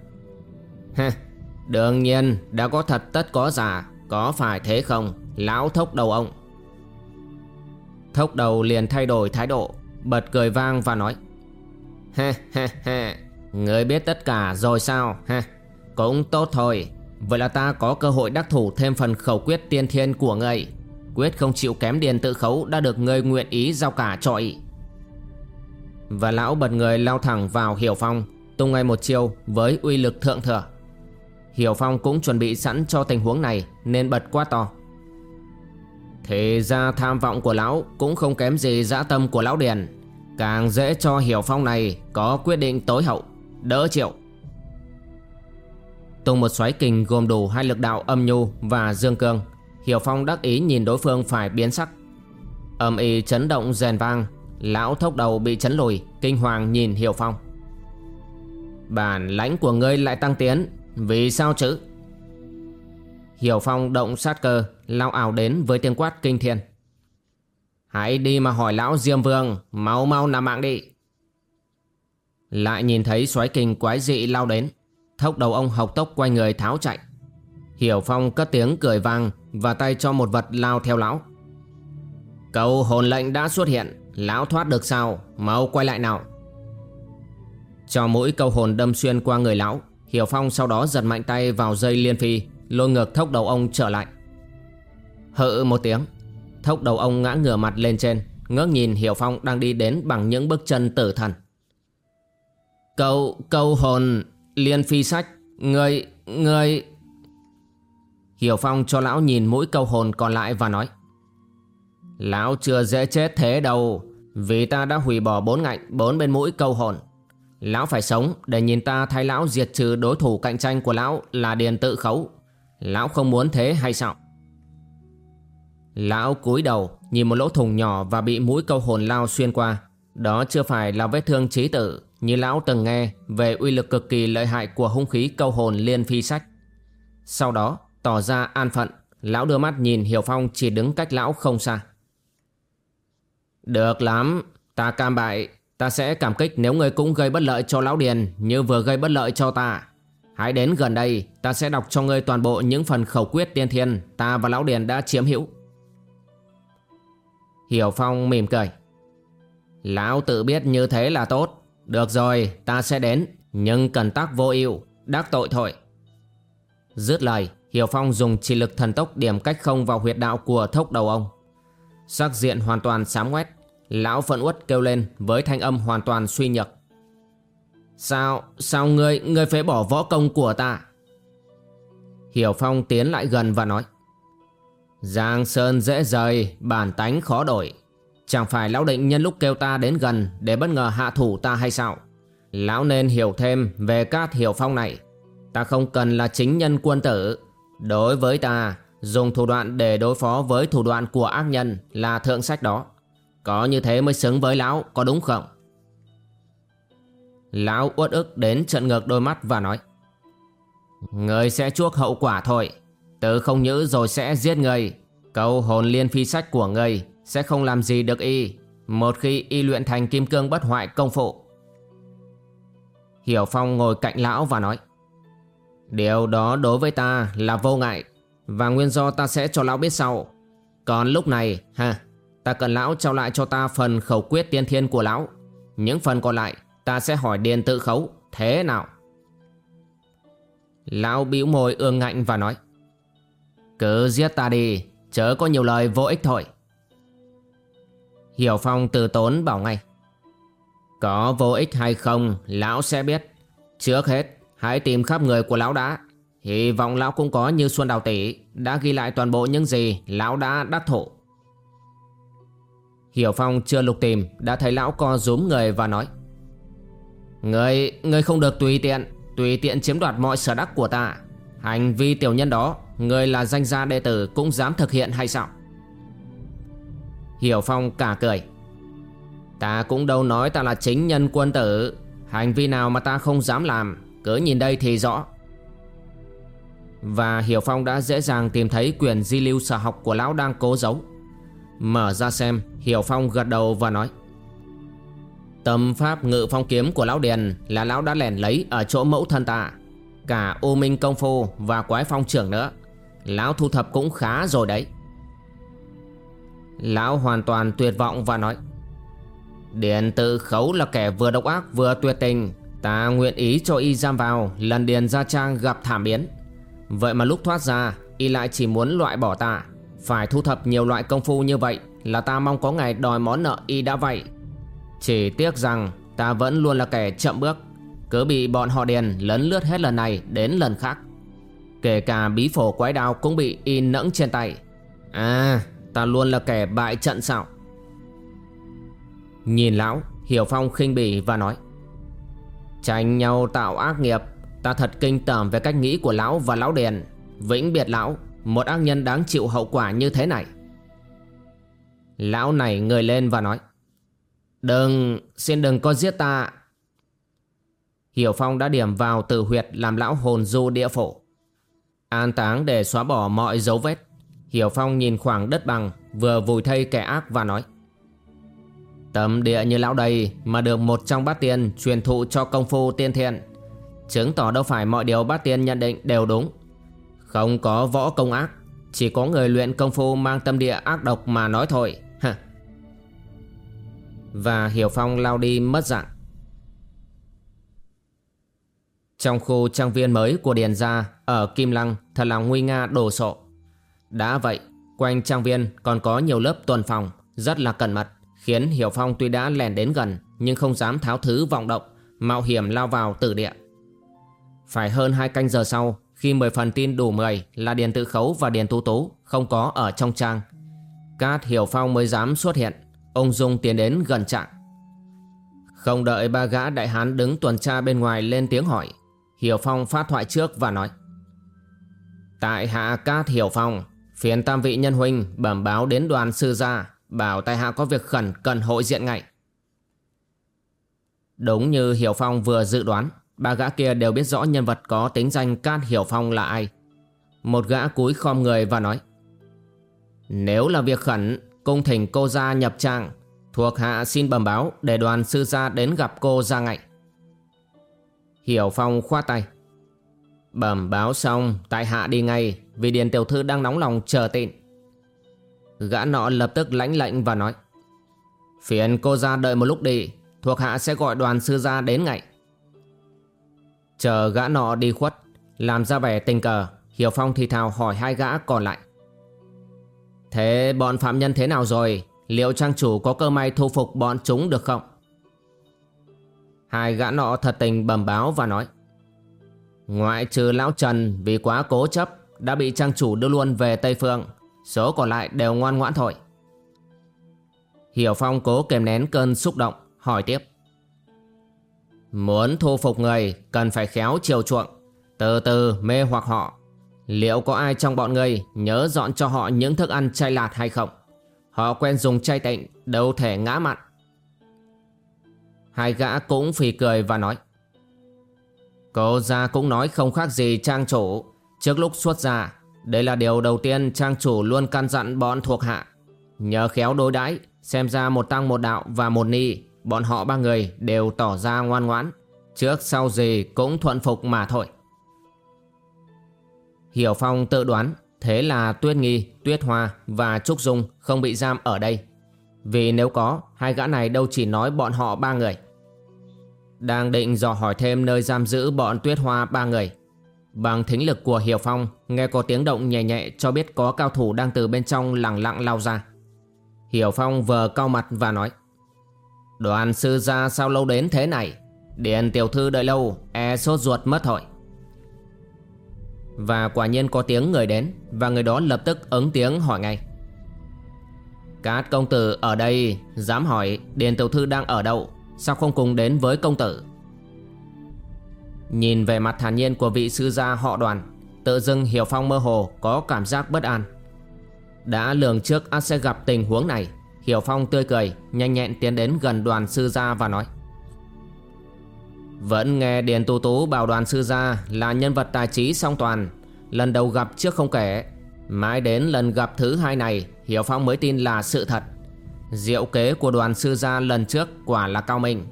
Đương nhiên, đã có thật tất có giả, Có phải thế không, Lão thốc đầu ông? Thốc đầu liền thay đổi thái độ, Bật cười vang và nói Ha ha ha Người biết tất cả rồi sao? Ha Cũng tốt thôi. Vậy là ta có cơ hội đắc thủ thêm phần khẩu quyết tiên thiên của ngươi. Quyết không chịu kém điền tự khấu Đã được ngươi nguyện ý giao cả trọi Và lão bật người lao thẳng vào Hiểu Phong, Tung ngay một chiêu với uy lực thượng thừa. Hiểu Phong cũng chuẩn bị sẵn cho tình huống này, Nên bật quá to. Thế ra tham vọng của lão Cũng không kém gì dã tâm của lão Điền. Càng dễ cho Hiểu Phong này Có quyết định tối hậu, Đỡ chịu. Tung một xoáy kình gồm đủ hai lực đạo âm nhu và dương cương, Hiểu Phong đắc ý nhìn đối phương phải biến sắc. Âm y chấn động rèn vang, Lão thốc đầu bị chấn lùi, Kinh hoàng nhìn Hiểu Phong. Bản lãnh của ngươi lại tăng tiến vì sao chứ? Hiểu Phong động sát cơ, Lao ảo đến với tiếng quát kinh thiên. Hãy đi mà hỏi lão Diêm Vương, Mau mau nằm mạng đi. Lại nhìn thấy xoáy kinh quái dị lao đến, Thốc đầu ông học tốc quay người tháo chạy. Hiểu Phong cất tiếng cười vang Và tay cho một vật lao theo lão. Cầu hồn lệnh đã xuất hiện, Lão thoát được sao? Mau quay lại nào. Cho mũi câu hồn đâm xuyên qua người lão Hiểu Phong sau đó giật mạnh tay vào dây liên phi Lôi ngược thốc đầu ông trở lại. Hự một tiếng Thốc đầu ông ngã ngửa mặt lên trên Ngước nhìn Hiểu Phong đang đi đến bằng những bước chân tử thần. Câu, câu hồn, liên phi sách Người, người. Hiểu Phong cho lão nhìn mũi câu hồn còn lại và nói Lão chưa dễ chết thế đâu Vì ta đã hủy bỏ bốn ngạnh bốn bên mũi câu hồn. Lão phải sống để nhìn ta thay lão diệt trừ đối thủ cạnh tranh của lão là điền tự khấu Lão không muốn thế hay sao Lão cúi đầu nhìn một lỗ thùng nhỏ và bị mũi câu hồn lao xuyên qua Đó chưa phải là vết thương trí tử như lão từng nghe về uy lực cực kỳ lợi hại của hung khí câu hồn liên phi sách. Sau đó tỏ ra an phận, lão đưa mắt nhìn Hiểu Phong chỉ đứng cách lão không xa. Được lắm, ta cam bại, ta sẽ cảm kích nếu người cũng gây bất lợi cho lão Điền như vừa gây bất lợi cho ta. Hãy đến gần đây, ta sẽ đọc cho ngươi toàn bộ những phần khẩu quyết tiên thiên ta và lão Điền đã chiếm hữu. Hiểu Phong mỉm cười. Lão tự biết như thế là tốt. Được rồi, ta sẽ đến, nhưng cần tác vô ưu, đắc tội thôi. Dứt lời, Hiểu Phong dùng chỉ lực thần tốc điểm cách không vào huyệt đạo của thốc đầu ông. Sắc diện hoàn toàn sám quét, lão phận uất kêu lên với thanh âm hoàn toàn suy nhược. Sao, sao ngươi, ngươi phải bỏ võ công của ta? Hiểu Phong tiến lại gần và nói. Giang Sơn dễ rời, bản tánh khó đổi. Chẳng phải lão định nhân lúc kêu ta đến gần để bất ngờ hạ thủ ta hay sao? Lão nên hiểu thêm về cát hiểu phong này. Ta không cần là chính nhân quân tử. Đối với ta, dùng thủ đoạn để đối phó với thủ đoạn của ác nhân là thượng sách đó. Có như thế mới xứng với lão, có đúng không? Lão uất ức đến trận ngược đôi mắt và nói Người sẽ chuốc hậu quả thôi. Tớ không nhữ rồi sẽ giết người. Câu hồn liên phi sách của người Sẽ không làm gì được y Một khi y luyện thành kim cương bất hoại công phụ Hiểu Phong ngồi cạnh lão và nói Điều đó đối với ta là vô ngại Và nguyên do ta sẽ cho lão biết sau. Còn lúc này ha Ta cần lão trao lại cho ta phần khẩu quyết tiên thiên của lão. Những phần còn lại, Ta sẽ hỏi điền tự khấu. Thế nào? Lão bĩu môi ương ngạnh và nói, Cứ giết ta đi, Chớ có nhiều lời vô ích thôi. Hiểu Phong từ tốn bảo ngay, Có vô ích hay không, Lão sẽ biết. Trước hết, hãy tìm khắp người của lão đã. Hy vọng lão cũng có như Xuân Đào Tỷ, Đã ghi lại toàn bộ những gì Lão đã đắc thụ. Hiểu Phong chưa lục tìm Đã thấy lão co rúm người và nói. Người, người không được tùy tiện Tùy tiện chiếm đoạt mọi sở đắc của ta. Hành vi tiểu nhân đó Người là danh gia đệ tử cũng dám thực hiện hay sao? Hiểu Phong cả cười. Ta cũng đâu nói ta là chính nhân quân tử. Hành vi nào mà ta không dám làm Cứ nhìn đây thì rõ. Và Hiểu Phong đã dễ dàng tìm thấy quyền di lưu sở học của lão đang cố giấu. Mở ra xem, Hiểu Phong gật đầu và nói. Tâm pháp ngự phong kiếm của lão Điền Là lão đã lẻn lấy ở chỗ mẫu thân ta. Cả U Minh Công Phu và Quái Phong trưởng nữa. Lão thu thập cũng khá rồi đấy. Lão hoàn toàn tuyệt vọng và nói. Điền tự khấu là kẻ vừa độc ác vừa tuyệt tình. Ta nguyện ý cho y giam vào, Lần Điền Gia Trang gặp thảm biến. Vậy mà lúc thoát ra, Y lại chỉ muốn loại bỏ ta. Phải thu thập nhiều loại công phu như vậy Là ta mong có ngày đòi món nợ y đã vậy. Chỉ tiếc rằng Ta vẫn luôn là kẻ chậm bước, Cứ bị bọn họ Điền lấn lướt hết lần này đến lần khác. Kể cả bí phổ quái đao cũng bị y nẫng trên tay. À ta luôn là kẻ bại trận sao? Nhìn lão, Hiểu Phong khinh bỉ và nói, Tranh nhau tạo ác nghiệp, Ta thật kinh tởm về cách nghĩ của lão và lão đèn Vĩnh biệt lão một ác nhân đáng chịu hậu quả như thế này. Lão này người lên và nói, Đừng, Xin đừng có giết ta. Hiểu Phong đã điểm vào từ huyệt Làm lão hồn du địa phổ An táng để xóa bỏ mọi dấu vết. Hiểu Phong nhìn khoảng đất bằng, Vừa vùi thây kẻ ác và nói, tấm địa như lão đây Mà được một trong bát tiên Truyền thụ cho công phu tiên thiện Chứng tỏ đâu phải mọi điều bát tiên nhận định đều đúng. Không có võ công ác Chỉ có người luyện công phu mang tâm địa ác độc mà nói thôi Và Hiểu Phong lao đi mất dạng Trong khu trang viên mới của Điền Gia ở Kim Lăng thật là nguy nga đồ sộ. Đã vậy, quanh trang viên còn có nhiều lớp tuần phòng rất là cẩn mật khiến Hiểu Phong tuy đã lèn đến gần nhưng không dám tháo thứ vọng động, mạo hiểm lao vào tử địa. Phải hơn hai canh giờ sau khi mười phần tin đủ 10 là Điền Tự Khấu và Điền Tu Tú không có ở trong trang. Cát Hiểu Phong mới dám xuất hiện, ông Dung tiến đến gần trạng. Không đợi ba gã đại hán đứng tuần tra bên ngoài lên tiếng hỏi Hiểu Phong phát thoại trước và nói Tại hạ Cát Hiểu Phong Phiền tam vị nhân huynh bẩm báo đến đoàn sư gia Bảo tại hạ có việc khẩn cần hội diện ngay Đúng như Hiểu Phong vừa dự đoán Ba gã kia đều biết rõ nhân vật có tính danh Can Hiểu Phong là ai Một gã cúi khom người và nói, Nếu là việc khẩn, Cung thỉnh cô gia nhập trang Thuộc hạ xin bẩm báo để đoàn sư gia đến gặp cô ra ngại. Hiểu Phong khoa tay, Bẩm báo xong, Tại hạ đi ngay, Vì Điền Tiểu Thư đang nóng lòng chờ tịn. Gã nọ lập tức lãnh lệnh và nói, Phiền cô ra đợi một lúc đi, Thuộc hạ sẽ gọi đoàn sư gia đến ngại. Chờ gã nọ đi khuất, Làm ra vẻ tình cờ. Hiểu Phong thì thào hỏi hai gã còn lại. Thế bọn phạm nhân thế nào rồi? Liệu trang chủ có cơ may thu phục bọn chúng được không? Hai gã nọ thật tình bẩm báo và nói. Ngoại trừ lão Trần vì quá cố chấp, Đã bị trang chủ đưa luôn về Tây Phương. Số còn lại đều ngoan ngoãn thôi. Hiểu Phong cố kềm nén cơn xúc động, Hỏi tiếp. Muốn thu phục người, Cần phải khéo chiều chuộng. Từ từ mê hoặc họ. Liệu có ai trong bọn người Nhớ dọn cho họ những thức ăn chay lạt hay không? Họ quen dùng chay tịnh, Đâu thể ngã mặn Hai gã cũng phì cười và nói, Cô gia cũng nói không khác gì trang chủ. Trước lúc xuất ra Đây là điều đầu tiên trang chủ luôn căn dặn bọn thuộc hạ. Nhờ khéo đối đãi, Xem ra một tăng một đạo và một ni Bọn họ ba người đều tỏ ra ngoan ngoãn. Trước sau gì cũng thuận phục mà thôi. Hiểu Phong tự đoán Thế là Tuyết Nghi, Tuyết Hoa và Trúc Dung không bị giam ở đây. Vì nếu có Hai gã này đâu chỉ nói bọn họ ba người. Đang định dò hỏi thêm nơi giam giữ bọn Tuyết Hoa ba người. Bằng thính lực của Hiểu Phong Nghe có tiếng động nhẹ nhẹ cho biết có cao thủ đang từ bên trong lặng lặng lao ra. Hiểu Phong vờ cao mặt và nói Đoàn sư gia sao lâu đến thế này? Điền tiểu thư đợi lâu E sốt ruột mất hội. Và quả nhiên có tiếng người đến, Và người đó lập tức ứng tiếng hỏi ngay. Cát công tử ở đây, Dám hỏi Điền tiểu thư đang ở đâu, Sao không cùng đến với công tử? Nhìn về mặt thản nhiên của vị sư gia họ đoàn, Tự dưng Hiểu Phong mơ hồ Có cảm giác bất an. Đã lường trước ác sẽ gặp tình huống này Hiểu Phong tươi cười Nhanh nhẹn tiến đến gần đoàn sư gia và nói. Vẫn nghe Điền Tú Tú bảo đoàn sư gia Là nhân vật tài trí song toàn Lần đầu gặp trước không kể. Mãi đến lần gặp thứ hai này Hiểu Phong mới tin là sự thật. Diệu kế của đoàn sư gia lần trước quả là cao minh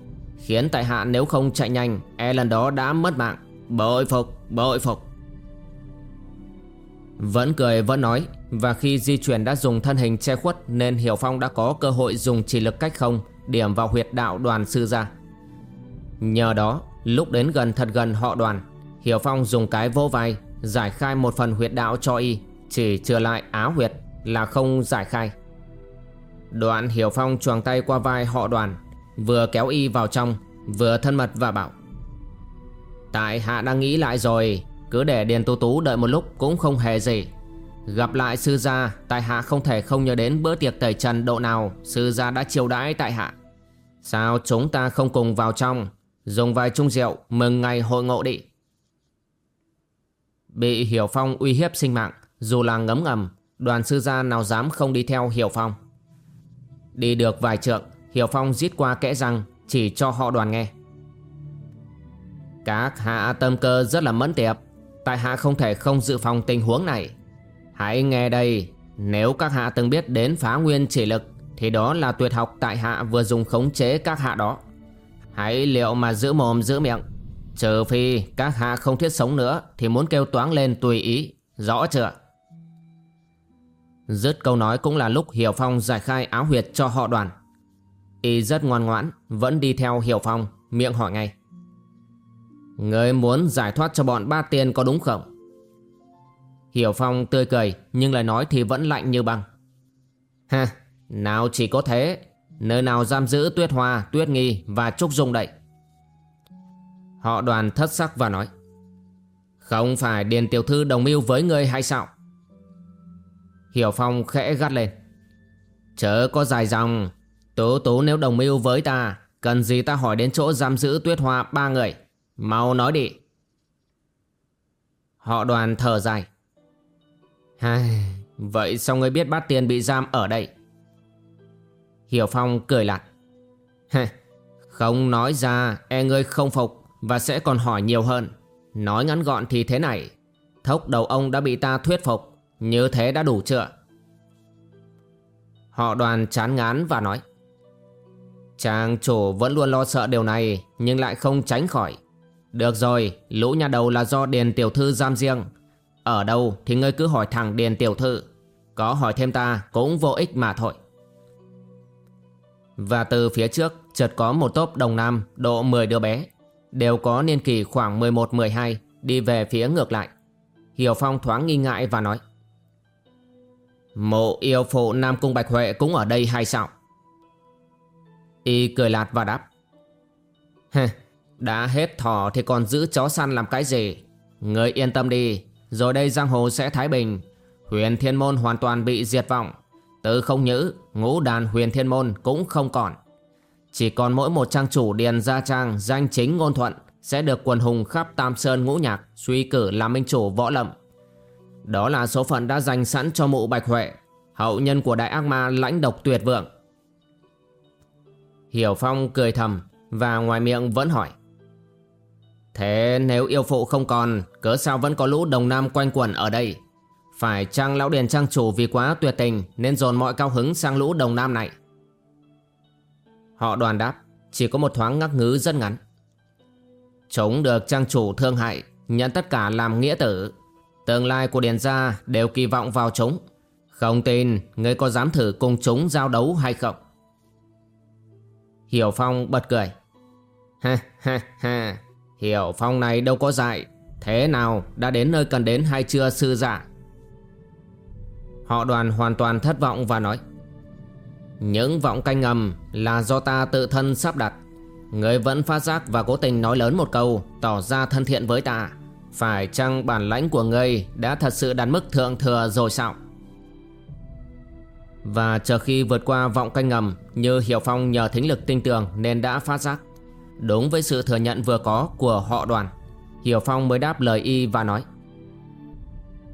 Khiến tại hạ nếu không chạy nhanh E lần đó đã mất mạng. Bội phục, bội phục. Vẫn cười, vẫn nói. Và khi di chuyển đã dùng thân hình che khuất, Nên Hiểu Phong đã có cơ hội dùng chỉ lực cách không, Điểm vào huyệt đạo đoàn sư gia. Nhờ đó, Lúc đến gần thật gần họ đoàn, Hiểu Phong dùng cái vô vai, Giải khai một phần huyệt đạo cho y, Chỉ trừ lại áo huyệt Là không giải khai. Đoạn Hiểu Phong choàng tay qua vai họ đoàn, Vừa kéo y vào trong, Vừa thân mật và bảo, Tại hạ đang nghĩ lại rồi. Cứ để Điền Tú Tú đợi một lúc cũng không hề gì. Gặp lại sư gia, Tại hạ không thể không nhớ đến bữa tiệc tẩy trần độ nào Sư gia đã chiêu đãi tại hạ. Sao chúng ta không cùng vào trong, Dùng vài chung rượu, Mừng ngày hội ngộ đi. Bị Hiểu Phong uy hiếp sinh mạng, Dù là ngấm ngầm, Đoàn sư gia nào dám không đi theo Hiểu Phong. Đi được vài trượng, Hiểu Phong giết qua kẽ răng, Chỉ cho họ đoàn nghe. Các hạ tâm cơ rất là mẫn tiệp. Tại hạ không thể không dự phòng tình huống này. Hãy nghe đây, Nếu các hạ từng biết đến phá nguyên chỉ lực, Thì đó là tuyệt học tại hạ vừa dùng khống chế các hạ đó. Hãy liệu mà giữ mồm giữ miệng. Trừ phi các hạ không thiết sống nữa, Thì muốn kêu toáng lên tùy ý. Rõ chưa? Dứt câu nói cũng là lúc Hiểu Phong giải khai áo huyệt cho họ đoàn. Y rất ngoan ngoãn, Vẫn đi theo Hiểu Phong, Miệng hỏi ngay. Người muốn giải thoát cho bọn ba tiên có đúng không? Hiểu Phong tươi cười Nhưng lời nói thì vẫn lạnh như băng. Ha Nào chỉ có thế Nơi nào giam giữ Tuyết Hoa, Tuyết Nghi và Trúc Dung đậy? Họ đoàn thất sắc và nói Không phải Điền Tiểu Thư đồng mưu với ngươi hay sao? Hiểu Phong khẽ gắt lên Chớ có dài dòng Tố tố nếu đồng mưu với ta Cần gì ta hỏi đến chỗ giam giữ tuyết hoa ba người? Mau nói đi. Họ đoàn thở dài. Hai, Vậy sao ngươi biết bát tiền bị giam ở đây? Hiểu Phong cười lạt Không nói ra e ngươi không phục Và sẽ còn hỏi nhiều hơn. Nói ngắn gọn thì thế này Thốc đầu ông đã bị ta thuyết phục. Như thế đã đủ chưa? Họ đoàn chán ngán và nói. Chàng chủ vẫn luôn lo sợ điều này Nhưng lại không tránh khỏi. Được rồi Lũ nhà đầu là do Điền Tiểu Thư giam riêng. Ở đâu thì ngươi cứ hỏi thẳng Điền Tiểu Thư. Có hỏi thêm ta cũng vô ích mà thôi. Và từ phía trước chợt có một tốp đồng nam độ 10 đứa bé. Đều có niên kỷ khoảng 11-12 Đi về phía ngược lại. Hiểu Phong thoáng nghi ngại và nói Mộ yêu phụ Nam Cung Bạch Huệ cũng ở đây hay sao? Y cười lạt và đáp Heh, đã hết thỏ thì còn giữ chó săn làm cái gì? Người yên tâm đi Rồi đây giang hồ sẽ thái bình. Huyền thiên môn hoàn toàn bị diệt vọng, Từ không nhữ Ngũ đàn huyền thiên môn cũng không còn. Chỉ còn mỗi một trang chủ điền gia trang Danh chính ngôn thuận Sẽ được quần hùng khắp Tam Sơn ngũ nhạc Suy cử làm minh chủ võ lâm. Đó là số phận đã dành sẵn cho mụ Bạch Huệ Hậu nhân của đại ác ma lãnh độc tuyệt vượng. Hiểu Phong cười thầm Và ngoài miệng vẫn hỏi Thế nếu yêu phụ không còn, Cớ sao vẫn có lũ đồng nam quanh quẩn ở đây? Phải chăng lão điền trang chủ vì quá tuyệt tình Nên dồn mọi cao hứng sang lũ đồng nam này? Họ đoàn đáp, Chỉ có một thoáng ngắc ngứ rất ngắn. Chúng được trang chủ thương hại, Nhận tất cả làm nghĩa tử. Tương lai của Điền gia đều kỳ vọng vào chúng. Không tin, Ngươi có dám thử cùng chúng giao đấu hay không? Hiểu Phong bật cười. Ha ha ha. Hiểu Phong này đâu có dại. Thế nào, đã đến nơi cần đến hay chưa, sư giả? Họ đoàn hoàn toàn thất vọng và nói, Những vọng canh ngầm là do ta tự thân sắp đặt. Người vẫn phát giác và cố tình nói lớn một câu, Tỏ ra thân thiện với ta. Phải chăng bản lãnh của ngươi Đã thật sự đạt mức thượng thừa rồi sao? Và chờ khi vượt qua vọng canh ngầm, Như Hiểu Phong nhờ thính lực tinh tường Nên đã phát giác. Đúng với sự thừa nhận vừa có của họ đoàn. Hiểu Phong mới đáp lời y và nói.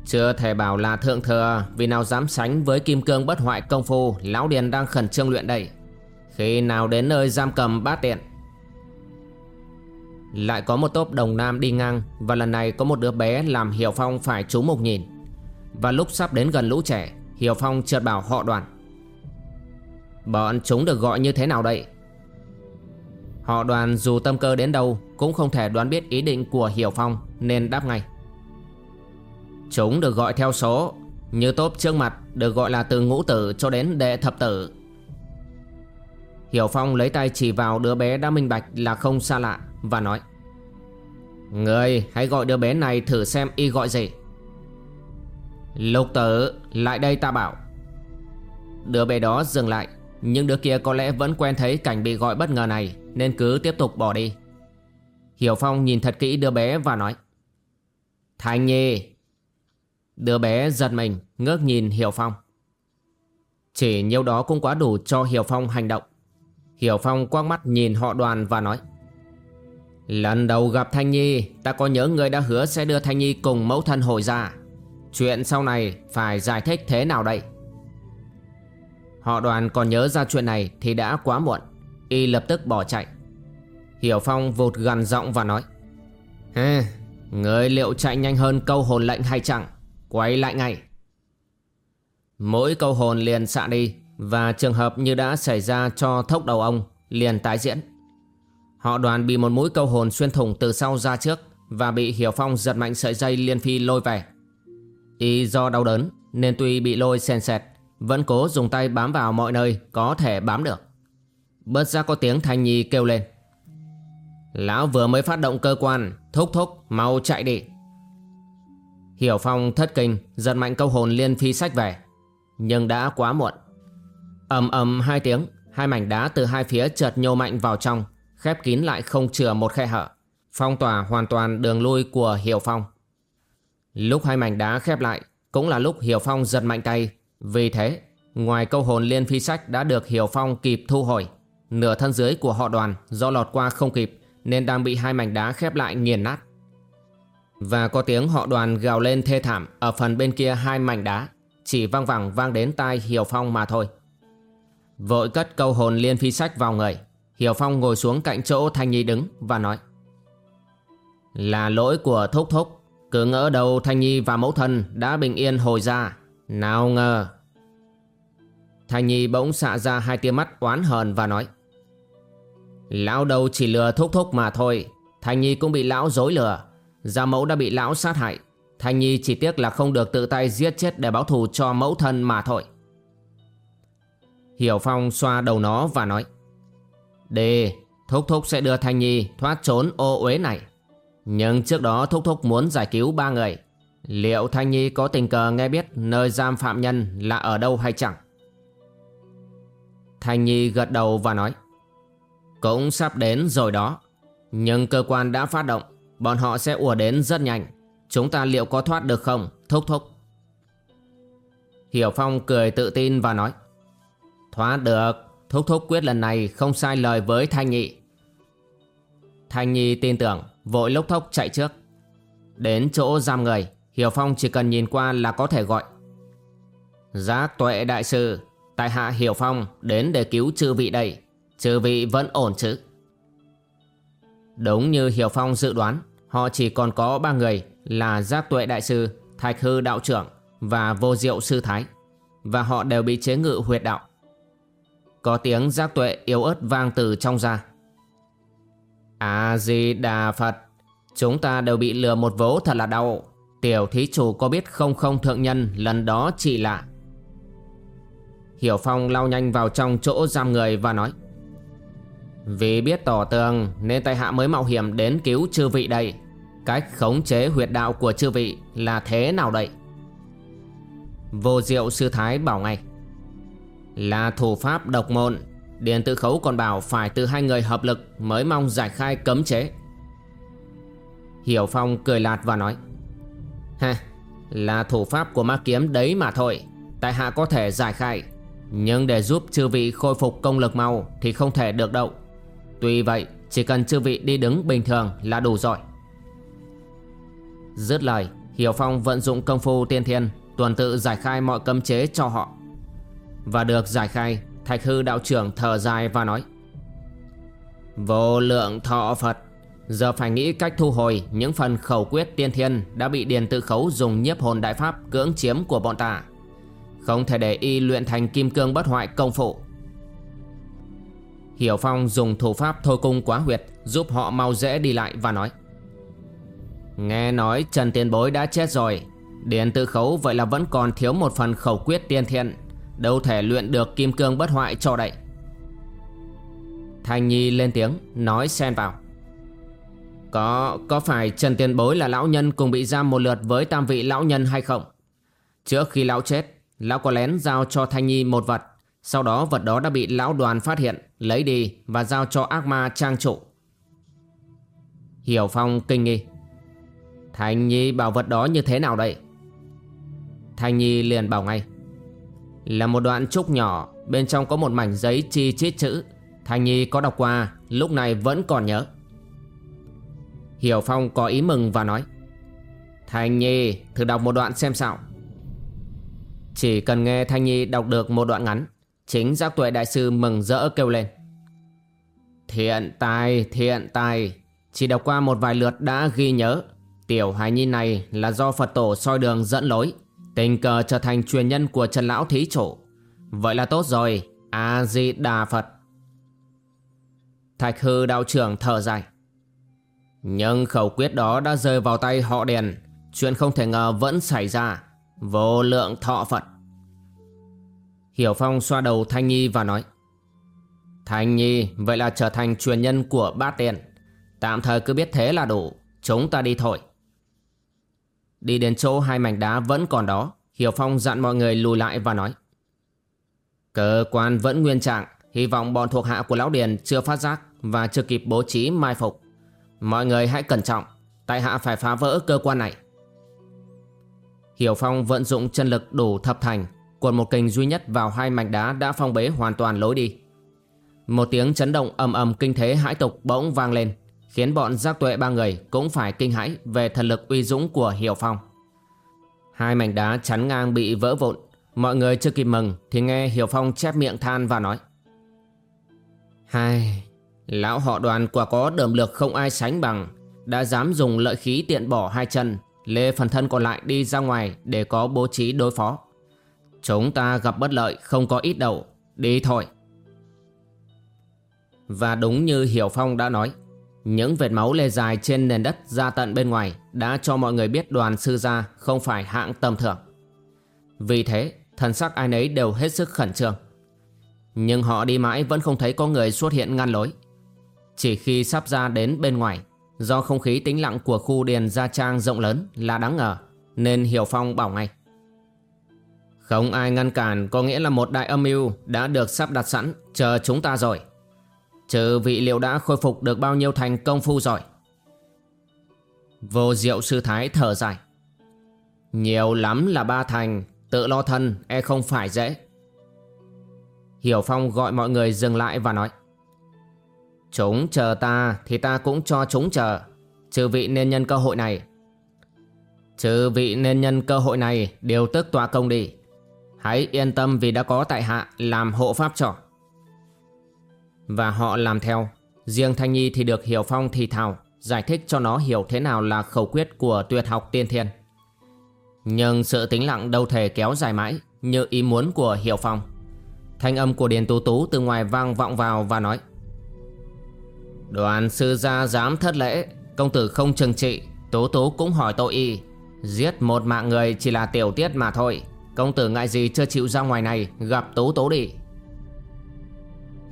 Chưa thể bảo là thượng thừa, Vì nào dám sánh với kim cương bất hoại công phu, Lão Điền đang khẩn trương luyện đây. Khi nào đến nơi giam cầm bát tiện? Lại có một tốp đồng nam đi ngang, Và lần này có một đứa bé làm Hiểu Phong phải trú mục nhìn. Và lúc sắp đến gần lũ trẻ, Hiểu Phong chợt bảo họ đoàn. Bọn chúng được gọi như thế nào đây? Họ đoàn dù tâm cơ đến đâu Cũng không thể đoán biết ý định của Hiểu Phong, Nên đáp ngay. Chúng được gọi theo số, Như tốp trước mặt Được gọi là từ ngũ tử cho đến đệ thập tử. Hiểu Phong lấy tay chỉ vào đứa bé đã minh bạch là không xa lạ Và nói, Người hãy gọi đứa bé này thử xem y gọi gì. Lục tử, lại đây ta bảo. Đứa bé đó dừng lại, Nhưng đứa kia có lẽ vẫn quen thấy cảnh bị gọi bất ngờ này. Nên cứ tiếp tục bỏ đi. Hiểu Phong nhìn thật kỹ đứa bé và nói Thành Nhi. Đứa bé giật mình, ngước nhìn Hiểu Phong. Chỉ nhiêu đó cũng quá đủ cho Hiểu Phong hành động. Hiểu Phong quang mắt nhìn họ đoàn và nói, Lần đầu gặp Thanh Nhi, Ta có nhớ người đã hứa sẽ đưa Thanh Nhi cùng mẫu thân hồi ra Chuyện sau này phải giải thích thế nào đây? Họ đoàn còn nhớ ra chuyện này thì đã quá muộn. Y lập tức bỏ chạy. Hiểu Phong vụt gần giọng và nói Hê, người liệu chạy nhanh hơn câu hồn lệnh hay chẳng Quay lại ngay. Mỗi câu hồn liền xạ đi Và trường hợp như đã xảy ra cho thốc đầu ông Liền tái diễn. Họ đoàn bị một mũi câu hồn xuyên thủng từ sau ra trước Và bị Hiểu Phong giật mạnh sợi dây liên phi lôi về. Y do đau đớn Nên tuy bị lôi sen sẹt Vẫn cố dùng tay bám vào mọi nơi Có thể bám được bất giác có tiếng Thanh Nhi kêu lên. Lão vừa mới phát động cơ quan Thúc thúc mau chạy đi. Hiểu Phong thất kinh Giật mạnh câu hồn liên phi sách về. Nhưng đã quá muộn. Ầm ầm hai tiếng Hai mảnh đá từ hai phía chợt nhô mạnh vào trong khép kín lại không chừa một khe hở, phong tỏa hoàn toàn đường lui của Hiểu Phong. Lúc hai mảnh đá khép lại, cũng là lúc Hiểu Phong giật mạnh tay, vì thế, ngoài câu hồn liên phi sách đã được Hiểu Phong kịp thu hồi, nửa thân dưới của họ đoàn do lọt qua không kịp nên đang bị hai mảnh đá khép lại nghiền nát. Và có tiếng họ đoàn gào lên thê thảm ở phần bên kia hai mảnh đá, chỉ vang vẳng vang đến tai Hiểu Phong mà thôi. Vội cất câu hồn liên phi sách vào người, Hiểu Phong ngồi xuống cạnh chỗ Thanh Nhi đứng và nói Là lỗi của Thúc Thúc Cứ ngỡ đầu Thanh Nhi và mẫu thân đã bình yên hồi ra Nào ngờ Thanh Nhi bỗng xạ ra hai tia mắt oán hờn và nói Lão đầu chỉ lừa Thúc Thúc mà thôi Thanh Nhi cũng bị lão dối lừa Gia mẫu đã bị lão sát hại Thanh Nhi chỉ tiếc là không được tự tay giết chết để báo thù cho mẫu thân mà thôi Hiểu Phong xoa đầu nó và nói Đề Thúc Thúc sẽ đưa Thanh Nhi thoát trốn ô uế này. Nhưng trước đó Thúc Thúc muốn giải cứu ba người. Liệu Thanh Nhi có tình cờ nghe biết nơi giam phạm nhân là ở đâu hay chẳng? Thanh Nhi gật đầu và nói cũng sắp đến rồi đó. Nhưng cơ quan đã phát động, Bọn họ sẽ ùa đến rất nhanh. Chúng ta liệu có thoát được không? Thúc thúc. Hiểu Phong cười tự tin và nói, Thoát được. Thúc thúc quyết lần này không sai lời với Thanh Nhị. Thanh Nhi tin tưởng, Vội lúc thốc chạy trước. Đến chỗ giam người, Hiểu Phong chỉ cần nhìn qua là có thể gọi. Giác tuệ đại sư, Tại hạ Hiểu Phong đến để cứu chư vị đây. Chư vị vẫn ổn chứ? Đúng như Hiểu Phong dự đoán, Họ chỉ còn có ba người Là Giác Tuệ Đại Sư, Thạch Hư Đạo Trưởng Và Vô Diệu Sư Thái, Và họ đều bị chế ngự huyệt đạo. Có tiếng Giác Tuệ yếu ớt vang từ trong ra. A-di-đà Phật, Chúng ta đều bị lừa một vố thật là đau. Tiểu thí chủ có biết không không thượng nhân lần đó chỉ lạ Hiểu Phong lao nhanh vào trong chỗ giam người và nói vì biết tỏ tường nên tài hạ mới mạo hiểm đến cứu chư vị đây. Cách khống chế huyệt đạo của chư vị là thế nào đây? Vô diệu sư thái bảo ngay. Là thủ pháp độc môn Điền tự khấu còn bảo phải từ hai người hợp lực mới mong giải khai cấm chế. Hiểu Phong cười lạt và nói. Ha, là thủ pháp của ma kiếm đấy mà thôi Tại hạ có thể giải khai. Nhưng để giúp chư vị khôi phục công lực mau Thì không thể được đâu. Tuy vậy, chỉ cần chư vị đi đứng bình thường là đủ rồi Dứt lời, Hiểu Phong vận dụng công phu tiên thiên, Tuần tự giải khai mọi cấm chế cho họ Và được giải khai, Thạch hư đạo trưởng thở dài và nói, Vô lượng thọ Phật, Giờ phải nghĩ cách thu hồi những phần khẩu quyết tiên thiên đã bị Điền Tự Khấu dùng nhiếp hồn đại pháp cưỡng chiếm của bọn ta. Không thể để y luyện thành kim cương bất hoại công phụ. Hiểu Phong dùng thủ pháp thôi cung quá huyệt giúp họ mau dễ đi lại và nói. Nghe nói Trần Tiên Bối đã chết rồi. Điền Tự Khấu vậy là vẫn còn thiếu một phần khẩu quyết tiên thiện, Đâu thể luyện được kim cương bất hoại cho đậy. Thanh Nhi lên tiếng nói xen vào. Có, có phải Trần Tiền Bối là lão nhân cùng bị giam một lượt với tam vị lão nhân hay không? Trước khi lão chết, lão có lén giao cho Thanh Nhi một vật. Sau đó vật đó đã bị lão đoàn phát hiện, lấy đi và giao cho ác ma trang trụ. Hiểu Phong kinh nghi. thành Nhi bảo vật đó như thế nào đây? thành Nhi liền bảo ngay. Là một đoạn trúc nhỏ, bên trong có một mảnh giấy chi chít chữ. thành Nhi có đọc qua, lúc này vẫn còn nhớ. Hiểu Phong có ý mừng và nói thành Nhi thử đọc một đoạn xem sao Chỉ cần nghe Thanh Nhi đọc được một đoạn ngắn Chính giác tuệ đại sư mừng rỡ kêu lên. Thiện tài, thiện tài. Chỉ đọc qua một vài lượt đã ghi nhớ. Tiểu hài nhi này là do Phật tổ soi đường dẫn lối Tình cờ trở thành truyền nhân của Trần Lão Thí Chủ. Vậy là tốt rồi A-di-đà Phật. Thạch hư đạo trưởng thở dài. Nhưng khẩu quyết đó đã rơi vào tay họ đèn Chuyện không thể ngờ vẫn xảy ra. Vô lượng thọ Phật. Hiểu Phong xoa đầu Thanh Nhi và nói, Thanh Nhi, vậy là trở thành truyền nhân của bát tiện Tạm thời cứ biết thế là đủ, Chúng ta đi thôi. Đi đến chỗ hai mảnh đá vẫn còn đó, Hiểu Phong dặn mọi người lùi lại và nói, Cơ quan vẫn nguyên trạng, Hy vọng bọn thuộc hạ của Lão Điền chưa phát giác Và chưa kịp bố trí mai phục. Mọi người hãy cẩn trọng, Tại hạ phải phá vỡ cơ quan này. Hiểu Phong vận dụng chân lực đủ thập thành Cuộn một kình duy nhất vào hai mảnh đá đã phong bế hoàn toàn lối đi. Một tiếng chấn động ầm ầm kinh thế hãi tục bỗng vang lên Khiến bọn giác tuệ ba người cũng phải kinh hãi về thần lực uy dũng của Hiểu Phong. Hai mảnh đá chắn ngang bị vỡ vụn Mọi người chưa kịp mừng thì nghe Hiểu Phong chép miệng than và nói Hai, Lão họ đoàn quả có đờm lược không ai sánh bằng Đã dám dùng lợi khí tiện bỏ hai chân Lê phần thân còn lại đi ra ngoài Để có bố trí đối phó. Chúng ta gặp bất lợi, không có ít đâu. Đi thôi. Và đúng như Hiểu Phong đã nói, Những vệt máu lê dài trên nền đất ra tận bên ngoài Đã cho mọi người biết đoàn sư gia không phải hạng tầm thường. Vì thế, thần sắc ai nấy đều hết sức khẩn trương. Nhưng họ đi mãi vẫn không thấy có người xuất hiện ngăn lối. Chỉ khi sắp ra đến bên ngoài, Do không khí tĩnh lặng của khu điền Gia Trang rộng lớn là đáng ngờ, Nên Hiểu Phong bảo ngay. Không ai ngăn cản có nghĩa là một đại âm mưu đã được sắp đặt sẵn. Chờ chúng ta rồi. Trừ vị liệu đã khôi phục được bao nhiêu thành công phu rồi. Vô diệu sư thái thở dài. Nhiều lắm là ba thành, Tự lo thân e không phải dễ. Hiểu Phong gọi mọi người dừng lại và nói. Chúng chờ ta thì ta cũng cho chúng chờ. Trừ vị nên nhân cơ hội này. Trừ vị nên nhân cơ hội này, Điều tức tòa công đi. Hãy yên tâm vì đã có tại hạ Làm hộ pháp trò Và họ làm theo. Riêng Thanh Nhi thì được Hiểu Phong thì thào, Giải thích cho nó hiểu thế nào là khẩu quyết của tuyệt học tiên thiên. Nhưng sự tĩnh lặng đâu thể kéo dài mãi Như ý muốn của Hiểu Phong. Thanh âm của Điền Tú Tú từ ngoài vang vọng vào và nói, Đoàn sư gia dám thất lễ, Công tử không trừng trị. Tú Tú cũng hỏi tội y, Giết một mạng người chỉ là tiểu tiết mà thôi. Công tử ngại gì chưa chịu ra ngoài này, Gặp Tố Tố đi.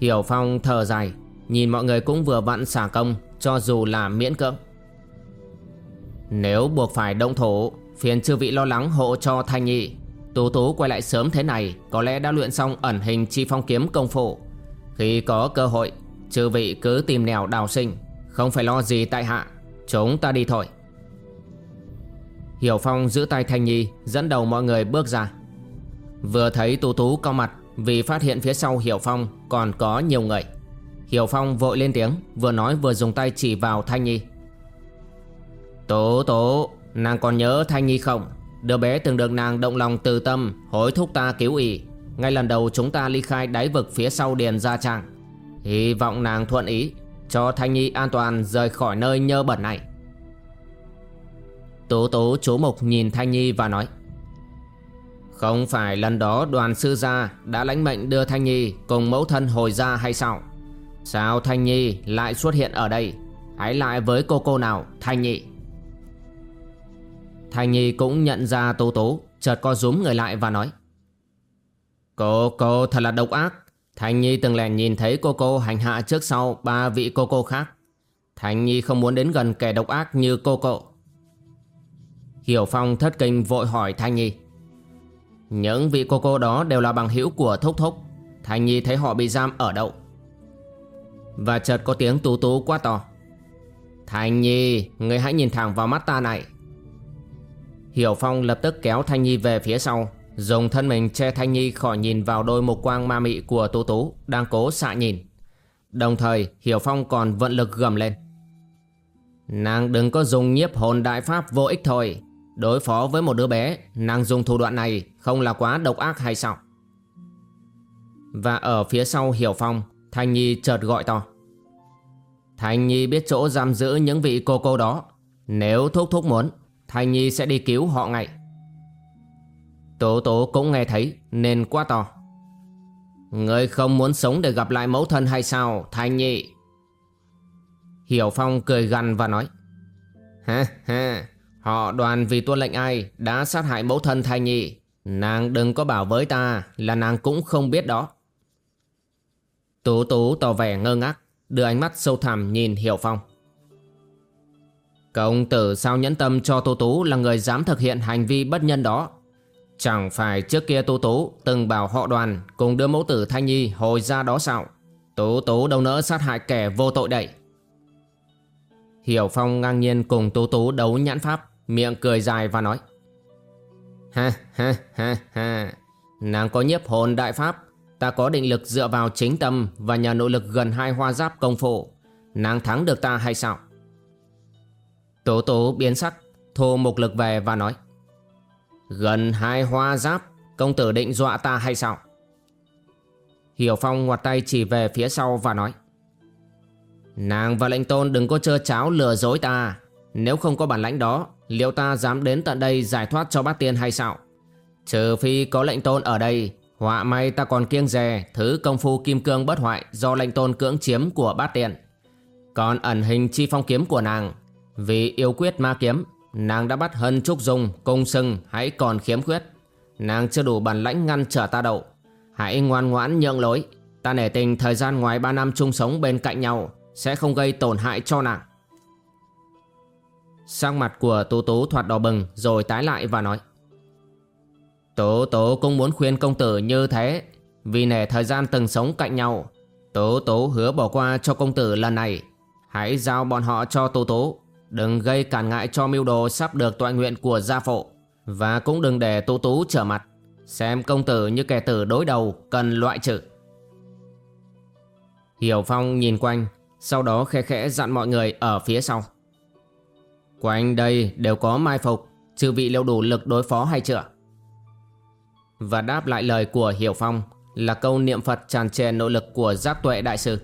Hiểu Phong thở dài, Nhìn mọi người cũng vừa vặn xả công, Cho dù là miễn cưỡng. Nếu buộc phải động thổ Phiền chư vị lo lắng hộ cho Thanh nhị. Tú Tú quay lại sớm thế này, Có lẽ đã luyện xong ẩn hình chi phong kiếm công phu. Khi có cơ hội, Chư vị cứ tìm nẻo đào sinh, Không phải lo gì tại hạ, Chúng ta đi thôi. Hiểu Phong giữ tay Thanh Nhi Dẫn đầu mọi người bước ra. Vừa thấy Tú Tú cao mặt Vì phát hiện phía sau Hiểu Phong Còn có nhiều người. Hiểu Phong vội lên tiếng Vừa nói vừa dùng tay chỉ vào Thanh Nhi. Tố Tố, Nàng còn nhớ Thanh Nhi không? Đứa bé từng được nàng động lòng từ tâm Hối thúc ta cứu ỷ. Ngay lần đầu chúng ta ly khai đáy vực phía sau điền Gia Trang. Hy vọng nàng thuận ý Cho Thanh Nhi an toàn rời khỏi nơi nhơ bẩn này. Tố Tố chú mục nhìn Thanh Nhi và nói, Không phải lần đó đoàn sư gia đã lãnh mệnh đưa Thanh Nhi cùng mẫu thân hồi ra hay sao? Sao Thanh Nhi lại xuất hiện ở đây? Hãy lại với cô cô nào, Thanh Nhi. Thanh Nhi cũng nhận ra Tố Tố, Chợt co rúm người lại và nói, Cô cô thật là độc ác. Thanh Nhi từng lèn nhìn thấy cô cô hành hạ trước sau ba vị cô cô khác. Thanh Nhi không muốn đến gần kẻ độc ác như cô cô. Hiểu Phong thất kinh vội hỏi Thanh Nhi. Những vị cô cô đó đều là bằng hữu của Thúc Thúc. Thanh Nhi thấy họ bị giam ở đâu? Và chợt có tiếng tú tú quá to. Thanh Nhi Người hãy nhìn thẳng vào mắt ta này. Hiểu Phong lập tức kéo Thanh Nhi về phía sau, Dùng thân mình che Thanh Nhi khỏi nhìn vào đôi mục quang ma mị của Tú Tú Đang cố xạ nhìn. Đồng thời, Hiểu Phong còn vận lực gầm lên. Nàng đừng có dùng nhiếp hồn đại pháp vô ích thôi. Đối phó với một đứa bé, Nàng dùng thủ đoạn này Không là quá độc ác hay sao? Và ở phía sau Hiểu Phong, Thanh Nhi chợt gọi to. Thanh Nhi biết chỗ giam giữ những vị cô cô đó. Nếu thúc thúc muốn, Thanh Nhi sẽ đi cứu họ ngay. Tố tố cũng nghe thấy, Nên quá to. Người không muốn sống để gặp lại mẫu thân hay sao, Thanh Nhi? Hiểu Phong cười gằn và nói. Ha ha. Họ đoàn vì tuân lệnh ai Đã sát hại mẫu thân Thanh Nhi. Nàng đừng có bảo với ta Là nàng cũng không biết đó. Tú Tú tỏ vẻ ngơ ngác, Đưa ánh mắt sâu thẳm nhìn Hiểu Phong. Công tử sao nhẫn tâm cho Tú Tú Là người dám thực hiện hành vi bất nhân đó? Chẳng phải trước kia Tú Tú Từng bảo họ đoàn Cùng đưa mẫu tử Thanh Nhi hồi ra đó sao? Tú Tú đâu nỡ sát hại kẻ vô tội đậy Hiểu Phong ngang nhiên cùng Tú Tú đấu nhãn pháp. Miệng cười dài và nói, Ha ha ha ha. Nàng có nhiếp hồn đại pháp. Ta có định lực dựa vào chính tâm Và nhờ nội lực gần hai hoa giáp công phu. Nàng thắng được ta hay sao? Tố tố biến sắc, thô mục lực về và nói, Gần hai hoa giáp, Công tử định dọa ta hay sao? Hiểu Phong ngoặt tay chỉ về phía sau và nói, Nàng và lệnh tôn đừng có chơ cháo lừa dối ta. Nếu không có bản lãnh đó Liệu ta dám đến tận đây giải thoát cho bát tiên hay sao? Trừ phi có lệnh tôn ở đây, Họa may ta còn kiêng dè Thứ công phu kim cương bất hoại Do lệnh tôn cưỡng chiếm của bát tiên. Còn ẩn hình chi phong kiếm của nàng, Vì yêu quyết ma kiếm, Nàng đã bắt hân trúc dung, công sưng hãy còn khiếm khuyết. Nàng chưa đủ bản lãnh ngăn trở ta đậu Hãy ngoan ngoãn nhượng lối. Ta nể tình thời gian ngoài 3 năm chung sống bên cạnh nhau Sẽ không gây tổn hại cho nàng. Sang mặt của Tố Tú thoạt đỏ bừng, Rồi tái lại và nói. Tố Tú cũng muốn khuyên công tử như thế, Vì nể thời gian từng sống cạnh nhau. Tố Tú hứa bỏ qua cho công tử lần này. Hãy giao bọn họ cho Tố Tú. Đừng gây cản ngại cho mưu đồ sắp được tọa nguyện của gia phụ. Và cũng đừng để Tố Tú trở mặt. Xem công tử như kẻ tử đối đầu, cần loại trừ. Hiểu Phong nhìn quanh, Sau đó khẽ khẽ dặn mọi người ở phía sau. Quanh đây đều có mai phục Chư vị liệu đủ lực đối phó hay chưa? Và đáp lại lời của Hiểu Phong Là câu niệm Phật tràn trề nội lực của giác tuệ đại sư.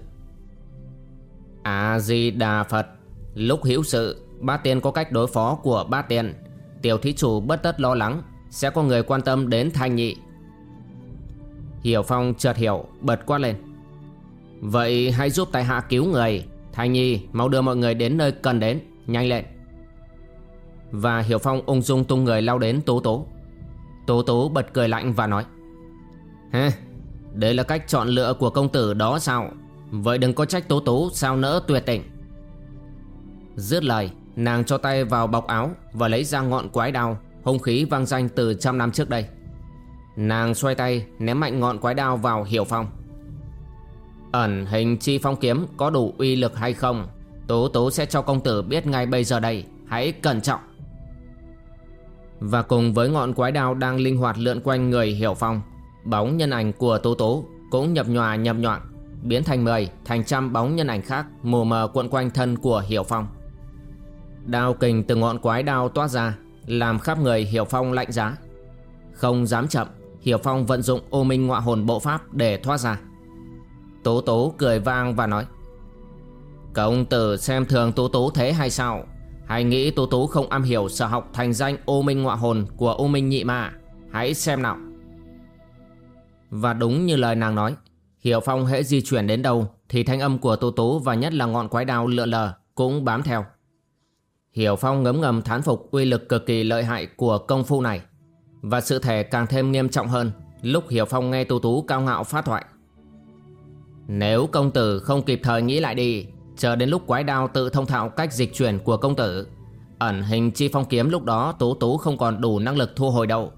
A-di-đà Phật, Lúc hữu sự, Bát tiên có cách đối phó của bát tiên. Tiểu thí chủ bất tất lo lắng, Sẽ có người quan tâm đến thanh nhị. Hiểu Phong chợt hiểu, Bật quát lên. Vậy hãy giúp tại hạ cứu người. Thanh nhi mau đưa mọi người đến nơi cần đến, Nhanh lên. Và Hiểu Phong ung dung tung người lao đến Tố Tố. Tố Tố bật cười lạnh và nói Ha Đây là cách chọn lựa của công tử đó sao? Vậy đừng có trách Tố Tố sao nỡ tuyệt tình. Dứt lời, Nàng cho tay vào bọc áo Và lấy ra ngọn quái đao, Hung khí vang danh từ trăm năm trước đây. Nàng xoay tay, ném mạnh ngọn quái đao vào Hiểu Phong. Ẩn hình chi phong kiếm có đủ uy lực hay không, Tố tố sẽ cho công tử biết ngay bây giờ đây. Hãy cẩn trọng. Và cùng với ngọn quái đao đang linh hoạt lượn quanh người Hiểu Phong, Bóng nhân ảnh của tố tố cũng nhập nhòa, nhập nhọn, Biến thành mười, thành trăm bóng nhân ảnh khác mù mờ cuộn quanh thân của Hiểu Phong. Đao kình từ ngọn quái đao toát ra, Làm khắp người Hiểu Phong lạnh giá. Không dám chậm, Hiểu Phong vận dụng ô minh ngọa hồn bộ pháp để thoát ra. Tố tố cười vang và nói, Công tử xem thường tố tố thế hay sao? Hãy nghĩ Tú Tú không am hiểu sở học thành danh ô minh ngọa hồn của ô minh nhị ma. Hãy xem nào. Và đúng như lời nàng nói, Hiểu Phong hễ di chuyển đến đâu Thì thanh âm của Tú Tú và nhất là ngọn quái đao lượn lờ Cũng bám theo. Hiểu Phong ngấm ngầm thán phục uy lực cực kỳ lợi hại của công phu này. Và sự thể càng thêm nghiêm trọng hơn Lúc Hiểu Phong nghe Tú Tú cao ngạo phát thoại. Nếu công tử không kịp thời nghĩ lại đi Chờ đến lúc quái đao tự thông thạo cách dịch chuyển của công tử. Ẩn hình chi phong kiếm lúc đó Tú Tú không còn đủ năng lực thu hồi đâu.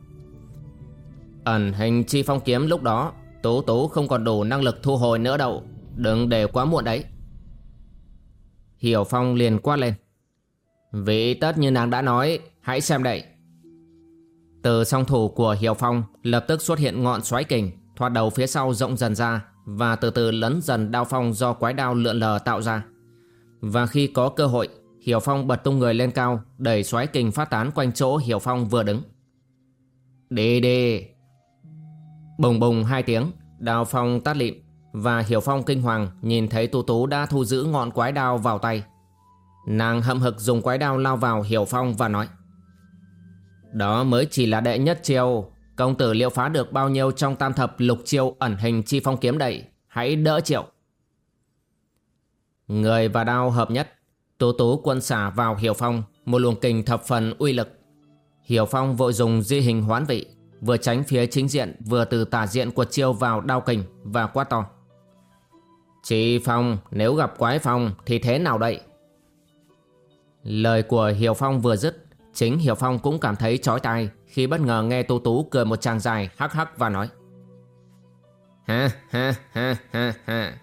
Ẩn hình chi phong kiếm lúc đó Tú Tú không còn đủ năng lực thu hồi nữa đâu. Đừng để quá muộn đấy. Hiểu Phong liền quát lên. Vì tất như nàng đã nói, Hãy xem đây. Từ song thủ của Hiểu Phong Lập tức xuất hiện ngọn xoáy kình Thoạt đầu phía sau rộng dần ra và từ từ lấn dần đao phong do quái đao lượn lờ tạo ra. Và khi có cơ hội, Hiểu Phong bật tung người lên cao, đẩy xoáy kình phát tán quanh chỗ Hiểu Phong vừa đứng. Đi đi! Bùng bùng hai tiếng, Đào phong tắt lịm, và Hiểu Phong kinh hoàng nhìn thấy Tu Tú đã thu giữ ngọn quái đao vào tay. Nàng hậm hực dùng quái đao lao vào Hiểu Phong và nói Đó mới chỉ là đệ nhất chiêu Công tử liệu phá được bao nhiêu trong tam thập lục chiêu ẩn hình chi phong kiếm đậy Hãy đỡ chịu Người và đao hợp nhất. Tú tú quân xả vào Hiểu Phong, Một luồng kình thập phần uy lực. Hiểu Phong vội dùng di hình hoán vị, Vừa tránh phía chính diện, Vừa từ tả diện quật chiêu vào đao kình Và quát to. Chị Phong, nếu gặp quái phong Thì thế nào đây? Lời của Hiểu Phong vừa dứt, Chính Hiểu Phong cũng cảm thấy chói tai khi bất ngờ nghe Tú Tú cười một tràng dài hắc hắc và nói. Ha ha ha ha ha.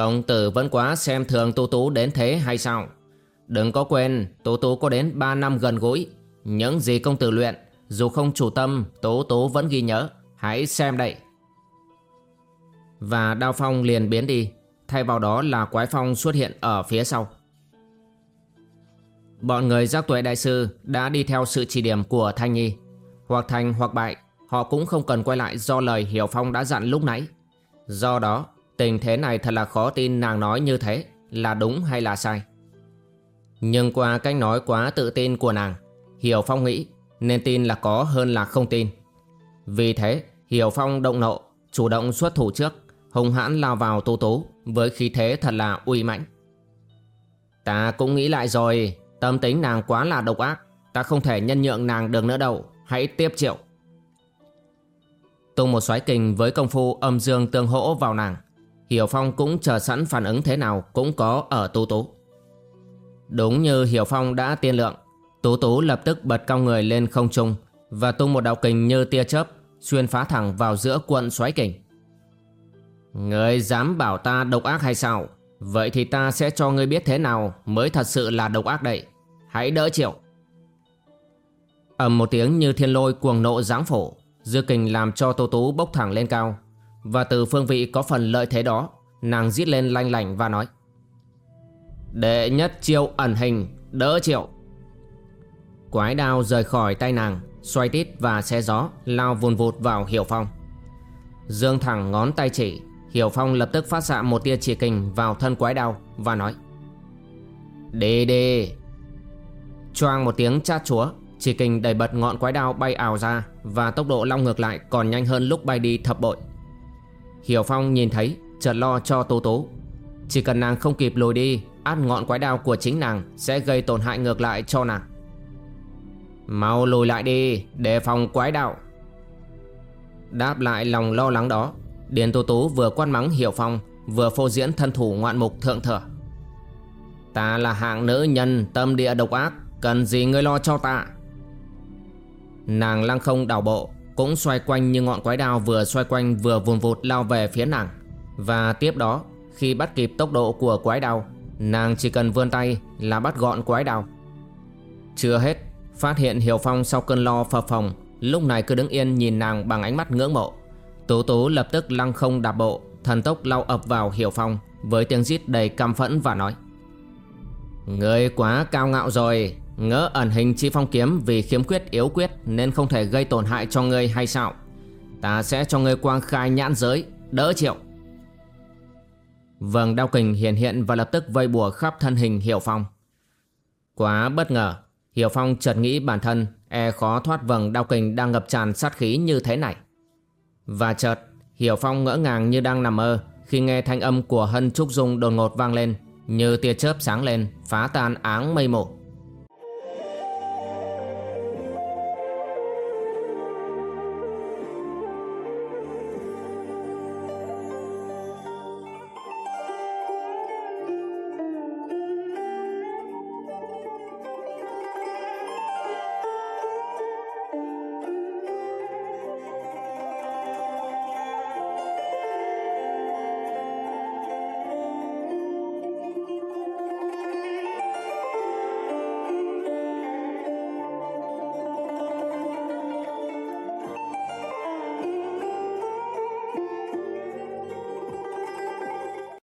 Công tử vẫn quá xem thường Tú Tú đến thế hay sao? Đừng có quên Tú Tú có đến 3 năm gần gũi. Những gì công tử luyện, Dù không chủ tâm Tú Tú vẫn ghi nhớ. Hãy xem đây. Và đao phong liền biến đi. Thay vào đó là quái phong xuất hiện ở phía sau. Bọn người giác tuệ đại sư đã đi theo sự chỉ điểm của Thanh Nhi. Hoặc thành hoặc bại, Họ cũng không cần quay lại do lời Hiểu Phong đã dặn lúc nãy. Do đó tình thế này thật là khó tin nàng nói như thế. Là đúng hay là sai? Nhưng qua cách nói quá tự tin của nàng, Hiểu Phong nghĩ nên tin là có hơn là không tin. Vì thế, Hiểu Phong động nộ, Chủ động xuất thủ trước Hùng hãn lao vào tô tú Với khí thế thật là uy mãnh. Ta cũng nghĩ lại rồi, Tâm tính nàng quá là độc ác, Ta không thể nhân nhượng nàng được nữa đâu, Hãy tiếp triệu. Tung một xoáy kình với công phu âm dương tương hỗ vào nàng Hiểu Phong cũng chờ sẵn phản ứng thế nào cũng có ở Tú Tú. Đúng như Hiểu Phong đã tiên lượng, Tú Tú lập tức bật cao người lên không trung Và tung một đạo kình như tia chớp Xuyên phá thẳng vào giữa cuộn xoáy kình. Ngươi dám bảo ta độc ác hay sao? Vậy thì ta sẽ cho ngươi biết thế nào Mới thật sự là độc ác đây. Hãy đỡ chịu. Ầm một tiếng như thiên lôi cuồng nộ giáng phổ, dư kình làm cho tô tú bốc thẳng lên cao và từ phương vị có phần lợi thế đó, nàng giết lên lanh lảnh và nói, đệ nhất chiêu ẩn hình, đỡ triệu. Quái đao rời khỏi tay nàng, xoay tít và xe gió, lao vùn vụt vào hiểu phong. Dương thẳng ngón tay chỉ, hiểu phong lập tức phát xạ một tia chỉ kình vào thân quái đao và nói Đi đi Choang một tiếng chát chúa, Chỉ kình đẩy bật ngọn quái đao bay ảo ra Và tốc độ long ngược lại còn nhanh hơn lúc bay đi thập bội. Hiểu Phong nhìn thấy, chợt lo cho Tố Tố. Chỉ cần nàng không kịp lùi đi, Át ngọn quái đao của chính nàng Sẽ gây tổn hại ngược lại cho nàng. Mau lùi lại đi, Đề phòng quái đạo. Đáp lại lòng lo lắng đó, Điền Tô Tố vừa quan mắng Hiểu Phong, Vừa phô diễn thân thủ ngoạn mục thượng thừa. Ta là hạng nữ nhân tâm địa độc ác, Cần gì ngươi lo cho ta? Nàng lăng không đảo bộ cũng xoay quanh như ngọn quái đao vừa xoay quanh vừa vùn vụt lao về phía nàng. Và tiếp đó, Khi bắt kịp tốc độ của quái đao, Nàng chỉ cần vươn tay là bắt gọn quái đao. Chưa hết, Phát hiện Hiểu Phong sau cơn lo phập phòng Lúc này cứ đứng yên nhìn nàng bằng ánh mắt ngưỡng mộ. Tú Tú lập tức lăng không đạp bộ, Thần tốc lao ập vào Hiểu Phong Với tiếng rít đầy căm phẫn và nói, Người quá cao ngạo rồi Ngỡ ẩn hình chi phong kiếm Vì khiếm quyết yếu quyết Nên không thể gây tổn hại cho ngươi hay sao Ta sẽ cho ngươi quang khai nhãn giới Đỡ chịu Vầng đao kình hiện hiện Và lập tức vây bùa khắp thân hình Hiểu Phong Quá bất ngờ Hiểu Phong chợt nghĩ bản thân e khó thoát vầng đao kình đang ngập tràn sát khí như thế này. Và chợt, Hiểu Phong ngỡ ngàng như đang nằm mơ khi nghe thanh âm của Hân Trúc Dung đột ngột vang lên, như tia chớp sáng lên, phá tan áng mây mù.